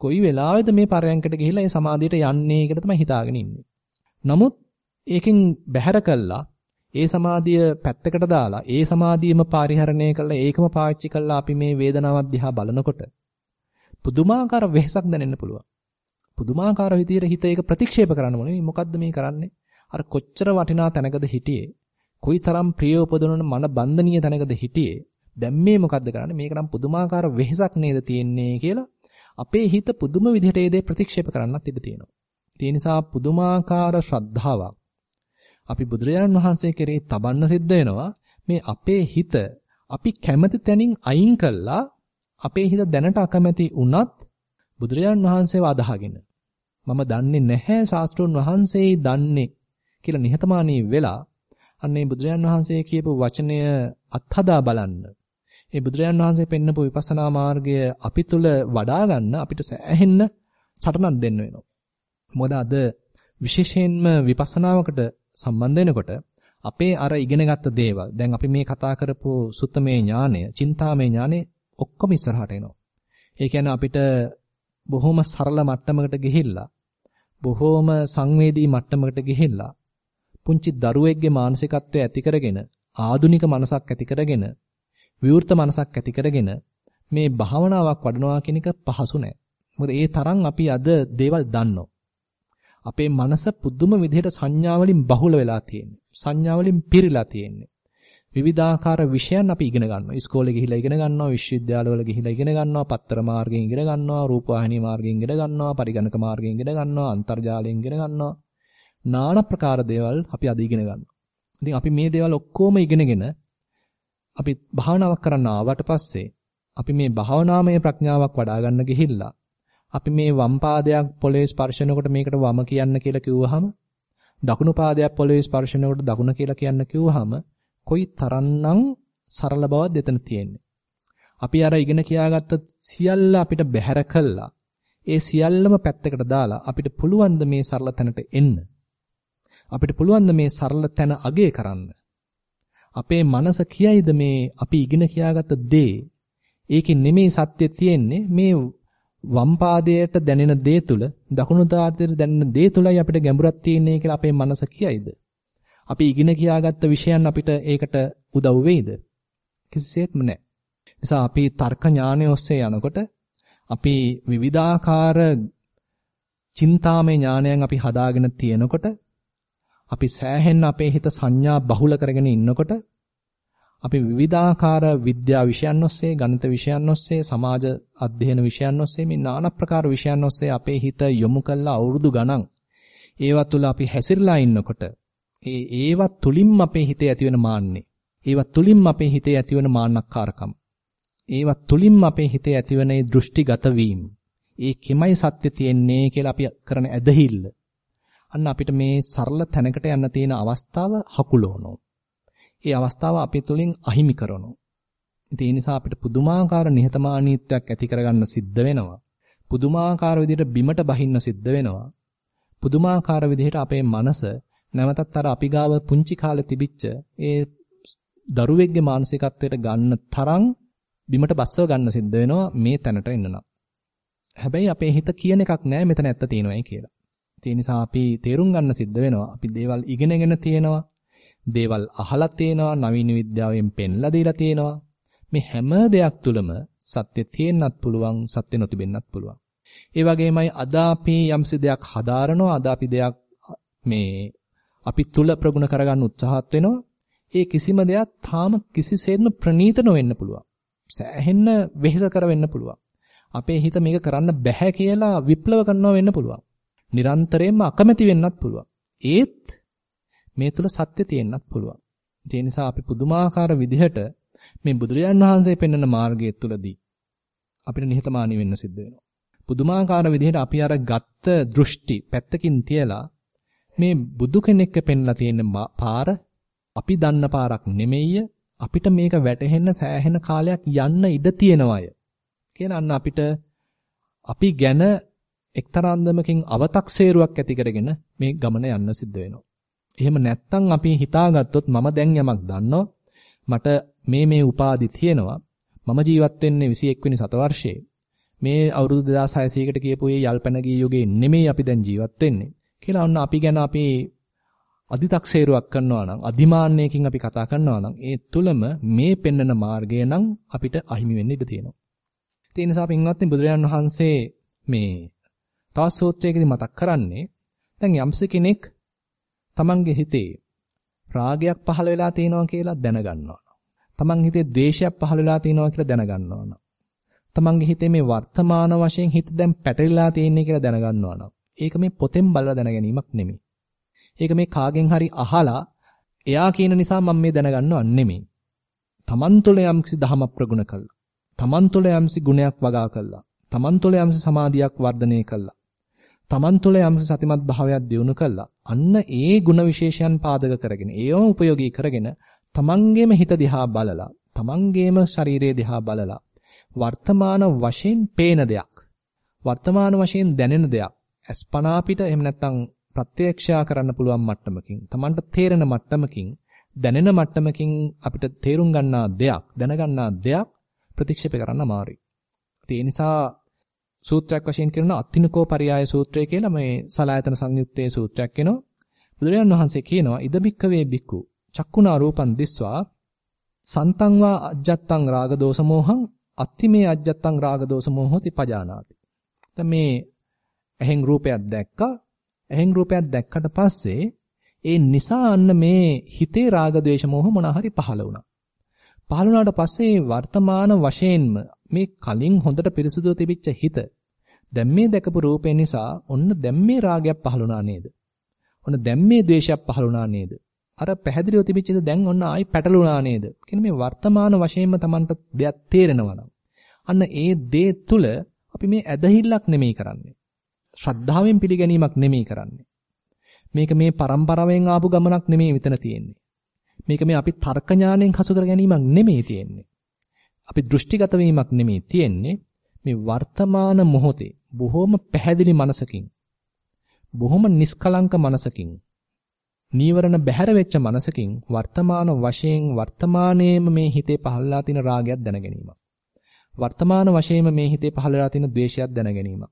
කොයි වෙලාවෙද මේ පරයන්කට ගිහිල්ලා ඒ සමාධියට යන්නේ කියලා තමයි හිතාගෙන ඉන්නේ. නමුත් ඒකෙන් බැහැර කළා ඒ සමාධිය පැත්තකට දාලා ඒ සමාධියම පරිහරණය කළා ඒකම පාවිච්චි කළා අපි මේ වේදනාවක් දිහා බලනකොට පුදුමාකාර වෙහසක් දැනෙන්න පුළුවන්. පුදුමාකාර විදියට හිත ඒක ප්‍රතික්ෂේප කරන්න ඕනේ. මොකද්ද මේ කරන්නේ? අර කොච්චර වටිනා තැනකද හිටියේ? කොයිතරම් ප්‍රිය උපදවන මන බන්ධනීය තැනකද හිටියේ? දැන් මේ මොකද්ද කරන්නේ? මේක නම් පුදුමාකාර වෙහසක් නේද තියෙන්නේ කියලා අපේ හිත පුදුම විදිහට ඒ දේ ප්‍රතික්ෂේප කරන්නත් ඉඩ තියෙනවා. ඒ නිසා පුදුමාකාර ශ්‍රද්ධාවක් අපි බුදුරජාණන් වහන්සේ කෙරෙහි තබන්න සිද්ධ වෙනවා මේ අපේ හිත අපි කැමති තැනින් අයින් කළා අපේ හිත දැනට අකමැති වුණත් බුදුරජාණන් වහන්සේව අදහගෙන මම දන්නේ නැහැ ශාස්ත්‍රෝන් වහන්සේයි දන්නේ කියලා නිහතමානී වෙලා අන්නේ බුදුරජාණන් වහන්සේ කියපු වචනය අත්හදා බලන්න. ඒ බුදුරජාණන් වහන්සේ පෙන්නපු විපස්සනා මාර්ගය අපි තුල වඩා ගන්න අපිට සෑහෙන්න සටනක් දෙන්න වෙනවා. මොකද අද විශේෂයෙන්ම විපස්සනාවකට සම්බන්ධ වෙනකොට අපේ අර ඉගෙනගත්ත දේවල් දැන් අපි මේ කතා කරපු සුත්තමේ ඥානය, චින්තාමේ ඥානය ඔක්කොම ඉස්සරහට එනවා. ඒ කියන්නේ අපිට බොහොම සරල මට්ටමකට ගිහිල්ලා බොහොම සංවේදී මට්ටමකට ගිහිල්ලා පුංචි දරුවෙක්ගේ මානසිකත්වය ඇති කරගෙන ආදුනික මනසක් ඇති කරගෙන විවෘත මනසක් ඇති කරගෙන මේ භාවනාවක් වඩනවා කියන එක පහසු නෑ. මොකද ඒ තරම් අපි අද දේවල් දන්නවා. අපේ මනස පුදුම විදිහට සංඥා වලින් බහුල වෙලා තියෙන්නේ. සංඥා වලින් පිරීලා තියෙන්නේ. විවිධාකාර විෂයන් අපි ඉගෙන ගන්නවා. ඉස්කෝලේ ගිහිලා ඉගෙන ගන්නවා, විශ්වවිද්‍යාලවල ගිහිලා ඉගෙන ගන්නවා, පත්තර මාර්ගයෙන් ඉගෙන ගන්නවා, රූපවාහිනී මාර්ගයෙන් ඉගෙන ගන්නවා, පරිගණක මාර්ගයෙන් ඉගෙන ගන්නවා, අන්තර්ජාලයෙන් ඉගෙන ගන්නවා. নানা ප්‍රකාර දේවල් අපි අද ඉගෙන ගන්නවා. ඉතින් අපි මේ දේවල් ඔක්කොම ඉගෙනගෙන අපි භාවනාවක් කරන්න ආවට පස්සේ අපි මේ භාවනාමය ප්‍රඥාවක් වඩා ගන්න ගිහිල්ලා අපි මේ වම් පාදයක් පොළවේ ස්පර්ශනකොට මේකට වම කියන්න කියලා කිව්වහම දකුණු පාදයක් පොළවේ ස්පර්ශනකොට දකුණ කියලා කියන්න කිව්වහම කොයි තරම්නම් සරල බවක්ද එතන තියෙන්නේ. අපි අර ඉගෙන කියාගත්ත සියල්ල අපිට බැහැර කළා. ඒ සියල්ලම පැත්තකට දාලා අපිට පුළුවන් මේ සරල තැනට එන්න. අපිට පුළුවන් මේ සරල තැන අගය කරන්න. අපේ මනස කියයිද මේ අපි ඉගෙන කියාගත්ත දේ ඒකේ නෙමෙයි සත්‍ය තියෙන්නේ මේ වම් පාදයට දැනෙන දේ තුල දකුණු පාදයට දැනෙන දේ තුලයි අපිට ගැඹුරක් තියෙන්නේ කියලා අපේ මනස කියයිද? අපි ඉගෙන කියාගත්ත විෂයන් අපිට ඒකට උදව් වෙයිද? කිසිසේත්ම නැහැ. නිසා අපි තර්ක ඥානය ඔස්සේ යනකොට අපි විවිධාකාර චින්තාමය ඥානයන් අපි හදාගෙන තියෙනකොට අපි සෑහෙන්න අපේ හිත සංඥා බහුල කරගෙන ඉන්නකොට අපි විවිධාකාර විද්‍යා විෂයන් ඔස්සේ, ගණිත විෂයන් ඔස්සේ, සමාජ අධ්‍යයන විෂයන් ඔස්සේ මේ নানা ප්‍රකාර විෂයන් ඔස්සේ අපේ හිත යොමු කළා අවුරුදු ගණන්. ඒවා තුල අපි හැසිරලා ඉන්නකොට ඒ ඒවා තුලින්ම අපේ හිතේ ඇතිවෙන මාන්නේ. ඒවා තුලින්ම අපේ හිතේ ඇතිවෙන මාන්නක්කාරකම්. ඒවා තුලින්ම අපේ හිතේ ඇතිවෙන ඒ දෘෂ්ටිගත වීම. ඒ කෙමයි සත්‍ය තියෙන්නේ කියලා අපි කරන ඇදහිල්ල. අන්න අපිට මේ සරල තැනකට යන්න තියෙන අවස්ථාව හකුලවනවා. ඒ අවස්ථාව අපි තුලින් අහිමි කරනවා. ඉතින් ඒ නිසා අපිට පුදුමාකාර නිහතමානීත්වයක් ඇති කරගන්න සිද්ධ වෙනවා. පුදුමාකාර විදිහට බිමට බහින්න සිද්ධ වෙනවා. පුදුමාකාර විදිහට අපේ මනස නැවතත් අර අපි ගාව පුංචි කාලේ තිබිච්ච ඒ දරුවෙක්ගේ මානසිකත්වයට ගන්න තරම් බිමට බස්සව ගන්න සිද්ධ වෙනවා මේ තැනට එන්න නම්. හැබැයි අපේ හිත කියන එකක් නෑ මෙතන ඇත්ත තියෙනවායි කියලා. ඒ නිසා අපි තේරුම් ගන්න සිද්ධ වෙනවා. අපි දේවල් ඉගෙනගෙන තියෙනවා. දේවල් අහලා තියෙනවා, නවීන විද්‍යාවෙන් පෙන්ලා දීලා තියෙනවා. මේ හැම දෙයක් තුළම සත්‍ය තියෙන්නත් පුළුවන්, සත්‍ය නොතිබෙන්නත් පුළුවන්. ඒ වගේමයි අද අපි යම්සි දෙයක් හදාරනවා, අද අපි දෙයක් මේ අපි තුල ප්‍රගුණ කරගන්න උත්සාහත් වෙනවා. ඒ කිසිම දෙයක් තාම කිසිසේත්ම ප්‍රනීත නොවෙන්න පුළුවන්. සෑහෙන්න වෙහෙස කර වෙන්න පුළුවන්. අපේ හිත මේක කරන්න බැහැ කියලා විප්ලව කරනවා වෙන්න පුළුවන්. නිරන්තරයෙන්ම අකමැති වෙන්නත් පුළුවන්. ඒත් මේ තුල සත්‍ය තියෙන්නත් පුළුවන්. ඒ නිසා අපි පුදුමාකාර විදිහට මේ බුදුරජාන් වහන්සේ පෙන්වන මාර්ගය තුලදී අපිට නිහතමානී වෙන්න සිද්ධ වෙනවා. පුදුමාකාර විදිහට අපි අර ගත්ත දෘෂ්ටි පැත්තකින් තියලා මේ බුදු කෙනෙක්ක පෙන්ලා තියෙන පාර අපි දන්න පාරක් නෙමෙයිය අපිට මේක වැටහෙන්න සෑහෙන කාලයක් යන්න ඉඩ තියෙනවය කියලා අන්න අපිට අපි ගැන එක්තරා අන්දමකින් අව탁සේරුවක් ඇති කරගෙන මේ ගමන යන්න සිද්ධ වෙනවා. එහෙම නැත්තම් අපි හිතාගත්තොත් මම දැන් යමක් දන්නවා. මට මේ මේ උපාදි තියෙනවා. මම ජීවත් වෙන්නේ 21 වෙනි සතවර්ෂයේ. මේ අවුරුදු 2600කට කියපු මේ යල්පැනගී යුගයේ නෙමෙයි අපි දැන් ජීවත් වෙන්නේ. කියලා ඔන්න අපි ගැන අපි අදි탁සේරුවක් කරනවා නම් අදිමාන්නයකින් අපි කතා කරනවා නම් ඒ තුලම මේ පෙන්වන මාර්ගය නම් අපිට අහිමි වෙන්න ඉඩ තියෙනවා. ඒ නිසා පින්වත්නි බුදුරජාණන් වහන්සේ මේ තවත් සූත්‍රයකදී මතක් කරන්නේ දැන් යම්ස කෙනෙක් තමන්ගේ හිතේ රාගයක් පහළ වෙලා තියෙනවා කියලා දැනගන්නවා. තමන් හිතේ ද්වේෂයක් පහළ වෙලා තියෙනවා කියලා දැනගන්නවා. තමන්ගේ හිතේ මේ වර්තමාන වශයෙන් හිත දැන් පැටලිලා තියෙන්නේ කියලා දැනගන්නවා නම් ඒක මේ පොතෙන් බලලා දැන ගැනීමක් නෙමෙයි. ඒක මේ කාගෙන් හරි අහලා එයා කියන නිසා මම මේ දැනගන්නව නෙමෙයි. තමන් තුළ යම්කිසි දහමක් ප්‍රගුණ කළා. තමන් තුළ යම්කිසි ගුණයක් වගා කළා. තමන් තුළ යම්කිසි සමාධියක් වර්ධනය කළා. තමන් තුළ යම්කිසි සතිමත් භාවයක් දියුණු කළා. අන්න ඒ ಗುಣ විශේෂයන් පාදක කරගෙන ඒවම ප්‍රයෝගී කරගෙන තමන්ගේම හිත දිහා බලලා තමන්ගේම ශරීරය දිහා බලලා වර්තමාන වශයෙන් පේන දෙයක් වර්තමාන වශයෙන් දැනෙන දෙයක් අස්පනා පිට එහෙම නැත්නම් ප්‍රත්‍යක්ෂා කරන්න පුළුවන් මට්ටමකින් තමන්ට තේරෙන මට්ටමකින් දැනෙන මට්ටමකින් අපිට තේරුම් ගන්නා දෙයක් දැනගන්නා දෙයක් ප්‍රතික්ෂේප කරන්න අමාරුයි. ඒ නිසා සූත්‍රයක් වශයෙන් කියනවා අත්තිනකෝ පරියාය සූත්‍රය කියලා මේ සලායතන සංයුත්තේ සූත්‍රයක් වෙනවා. බුදුරජාණන් වහන්සේ කියනවා ඉද බික්කවේ බික්කු චක්කුණා රූපං දිස්වා සන්තං වා අජ්ජත්තං රාග දෝෂ මොහං අත්තිමේ අජ්ජත්තං රාග දෝෂ මොහොති පජානාති. දැන් මේ ඇහෙන් රූපයක් දැක්කා. ඇහෙන් රූපයක් දැක්කට පස්සේ ඒ නිසා අන්න මේ හිතේ රාග ద్వේෂ මොහ මොන හරි පහළ වුණා. පහළ වුණාට පස්සේ වර්තමාන වශයෙන්ම මේ කලින් හොඳට පිරිසුදුව තිබිච්ච හිත දැන් මේ දැකපු රූපේ නිසා ඔන්න දැන් මේ රාගයක් පහළ වුණා නේද? ඔන්න දැන් මේ ද්වේෂයක් පහළ වුණා නේද? අර පැහැදිලිව තිබිච්ච ඉඳ දැන් ඔන්න ආයි පැටලුණා නේද? කියන මේ වර්තමාන වශයෙන්ම Tamanට දෙයක් තේරෙනවා අන්න ඒ දේ තුල අපි මේ ඇදහිල්ලක් නෙමෙයි කරන්නේ. ශ්‍රද්ධාවෙන් පිළිගැනීමක් නෙමෙයි කරන්නේ. මේක මේ પરම්පරාවෙන් ආපු ගමනක් නෙමෙයි මෙතන තියෙන්නේ. මේක මේ අපි තර්ක ඥාණයෙන් හසු කර ගැනීමක් නෙමෙයි තියෙන්නේ. අපි දෘෂ්ටිගත වීමක් නෙමෙයි තියෙන්නේ. මේ වර්තමාන මොහොතේ බොහොම පැහැදිලි මනසකින් බොහොම නිස්කලංක මනසකින් නීවරණ බැහැර වෙච්ච මනසකින් වර්තමාන වශයෙන් වර්තමානයේම මේ හිතේ පහළලා තියෙන රාගයක් දැන ගැනීමක්. වර්තමාන වශයෙන්ම මේ හිතේ පහළලා තියෙන ද්වේෂයක් දැන ගැනීමක්.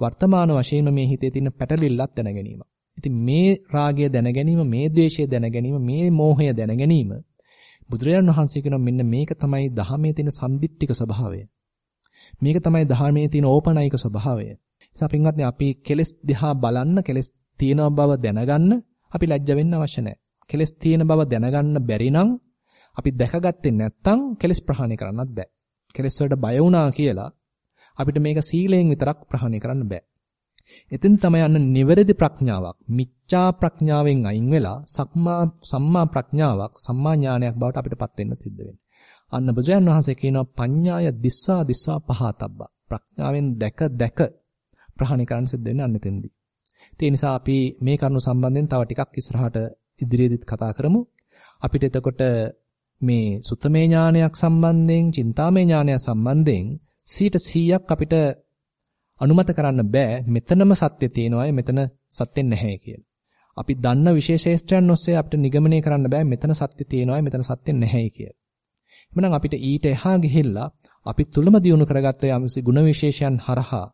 වර්තමාන වශයෙන්ම මේ හිතේ තියෙන පැටලිල්ලක් දැන ගැනීමක්. ඉතින් මේ රාගය දැන ගැනීම, මේ ද්වේෂය දැන ගැනීම, මේ මෝහය දැන ගැනීම බුදුරජාණන් වහන්සේ කියනවා මෙන්න මේක තමයි ධහමේ තියෙන සම්දිට්ඨික ස්වභාවය. මේක තමයි ධර්මයේ තියෙන ඕපනයික ස්වභාවය. නිසා පින්වත්නි අපි කෙලස් දිහා බලන්න කෙලස් තියෙන බව දැනගන්න අපි ලැජ්ජ වෙන්න අවශ්‍ය නැහැ. කෙලස් තියෙන බව දැනගන්න බැරි නම් අපි දැකගත්තේ නැත්නම් කෙලස් ප්‍රහාණය කරන්නත් බෑ. කෙලස් වලට බය වුණා කියලා අපිට මේක සීලයෙන් විතරක් ප්‍රහාණය කරන්න බෑ. එතෙන් තමයි අන්න නිවැරදි ප්‍රඥාවක් මිච්ඡා ප්‍රඥාවෙන් අයින් වෙලා සම්මා සම්මා ප්‍රඥාවක් සම්මා ඥානයක් බවට අපිටපත් වෙන්න සිද්ධ වෙන්නේ. අන්න බුදුරජාණන් වහන්සේ කියනවා පඤ්ඤාය දිස්සා දිස්සා පහතබ්බා. ප්‍රඥාවෙන් දැක දැක ප්‍රහාණය කරන්න සිද්ධ වෙන්නේ අන්න එතෙන්දී. ඒ නිසා අපි මේ කරුණු සම්බන්ධයෙන් තව ටිකක් ඉස්සරහට ඉදිරියේදීත් කතා කරමු. අපිට එතකොට මේ සුත්තමේ ඥානයක් සම්බන්ධයෙන්, චින්තාමේ ඥානයක් සම්බන්ධයෙන් 100ක් අපිට අනුමත කරන්න බෑ මෙතනම සත්‍ය තියෙනවායි මෙතන සත්‍ය නැහැ කියලා. අපි දන්න විශේෂේෂ්ත්‍රයන් ඔස්සේ අපිට නිගමනය කරන්න බෑ මෙතන සත්‍ය තියෙනවායි මෙතන සත්‍ය නැහැ කියලා. එhmenan අපිට ඊට එහා ගිහිල්ලා අපි තුලම දියුණු කරගත්ත යම්සි ಗುಣ විශේෂයන් හරහා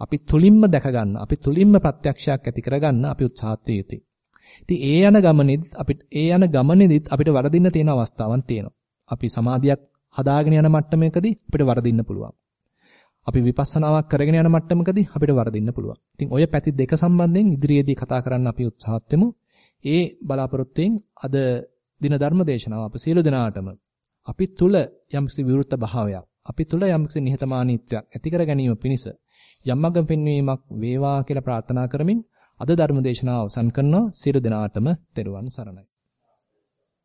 අපි තුලින්ම දැක ගන්න, අපි තුලින්ම ප්‍රත්‍යක්ෂයක් ඇති කරගන්න අපි උත්සාහත් විය යුතුයි. ඉතින් ඒ යන ගමනේදීත් අපිට ඒ යන ගමනේදීත් අපිට වරදින්න තියෙන අවස්ථාවන් තියෙනවා. අපි සමාධියක් හදාගෙන යන මට්ටමකදී අපිට වරදින්න පුළුවන්. අපි විපස්සනාවක් කරගෙන යන මට්ටමකදී අපිට වරදින්න පුළුවන්. ඉතින් ඔය පැති දෙක සම්බන්ධයෙන් ඉදිරියේදී කතා කරන්න අපි උත්සාහත් වෙමු. ඒ බලාපොරොත්තුෙන් අද දින ධර්ම දේශනාව අප සියලු දෙනාටම අපි තුල යම්කිසි විරුද්ධ භාවයක්, අපි තුල යම්කිසි නිහතමානීත්වයක් ඇති කර ගැනීම පිණිස යම්මග පෙන්වීමක් වේවා කියලා ප්‍රාර්ථනා කරමින් අද ධර්ම දේශනාව අවසන් කරනවා. සියලු දෙනාටම තෙරුවන් සරණයි.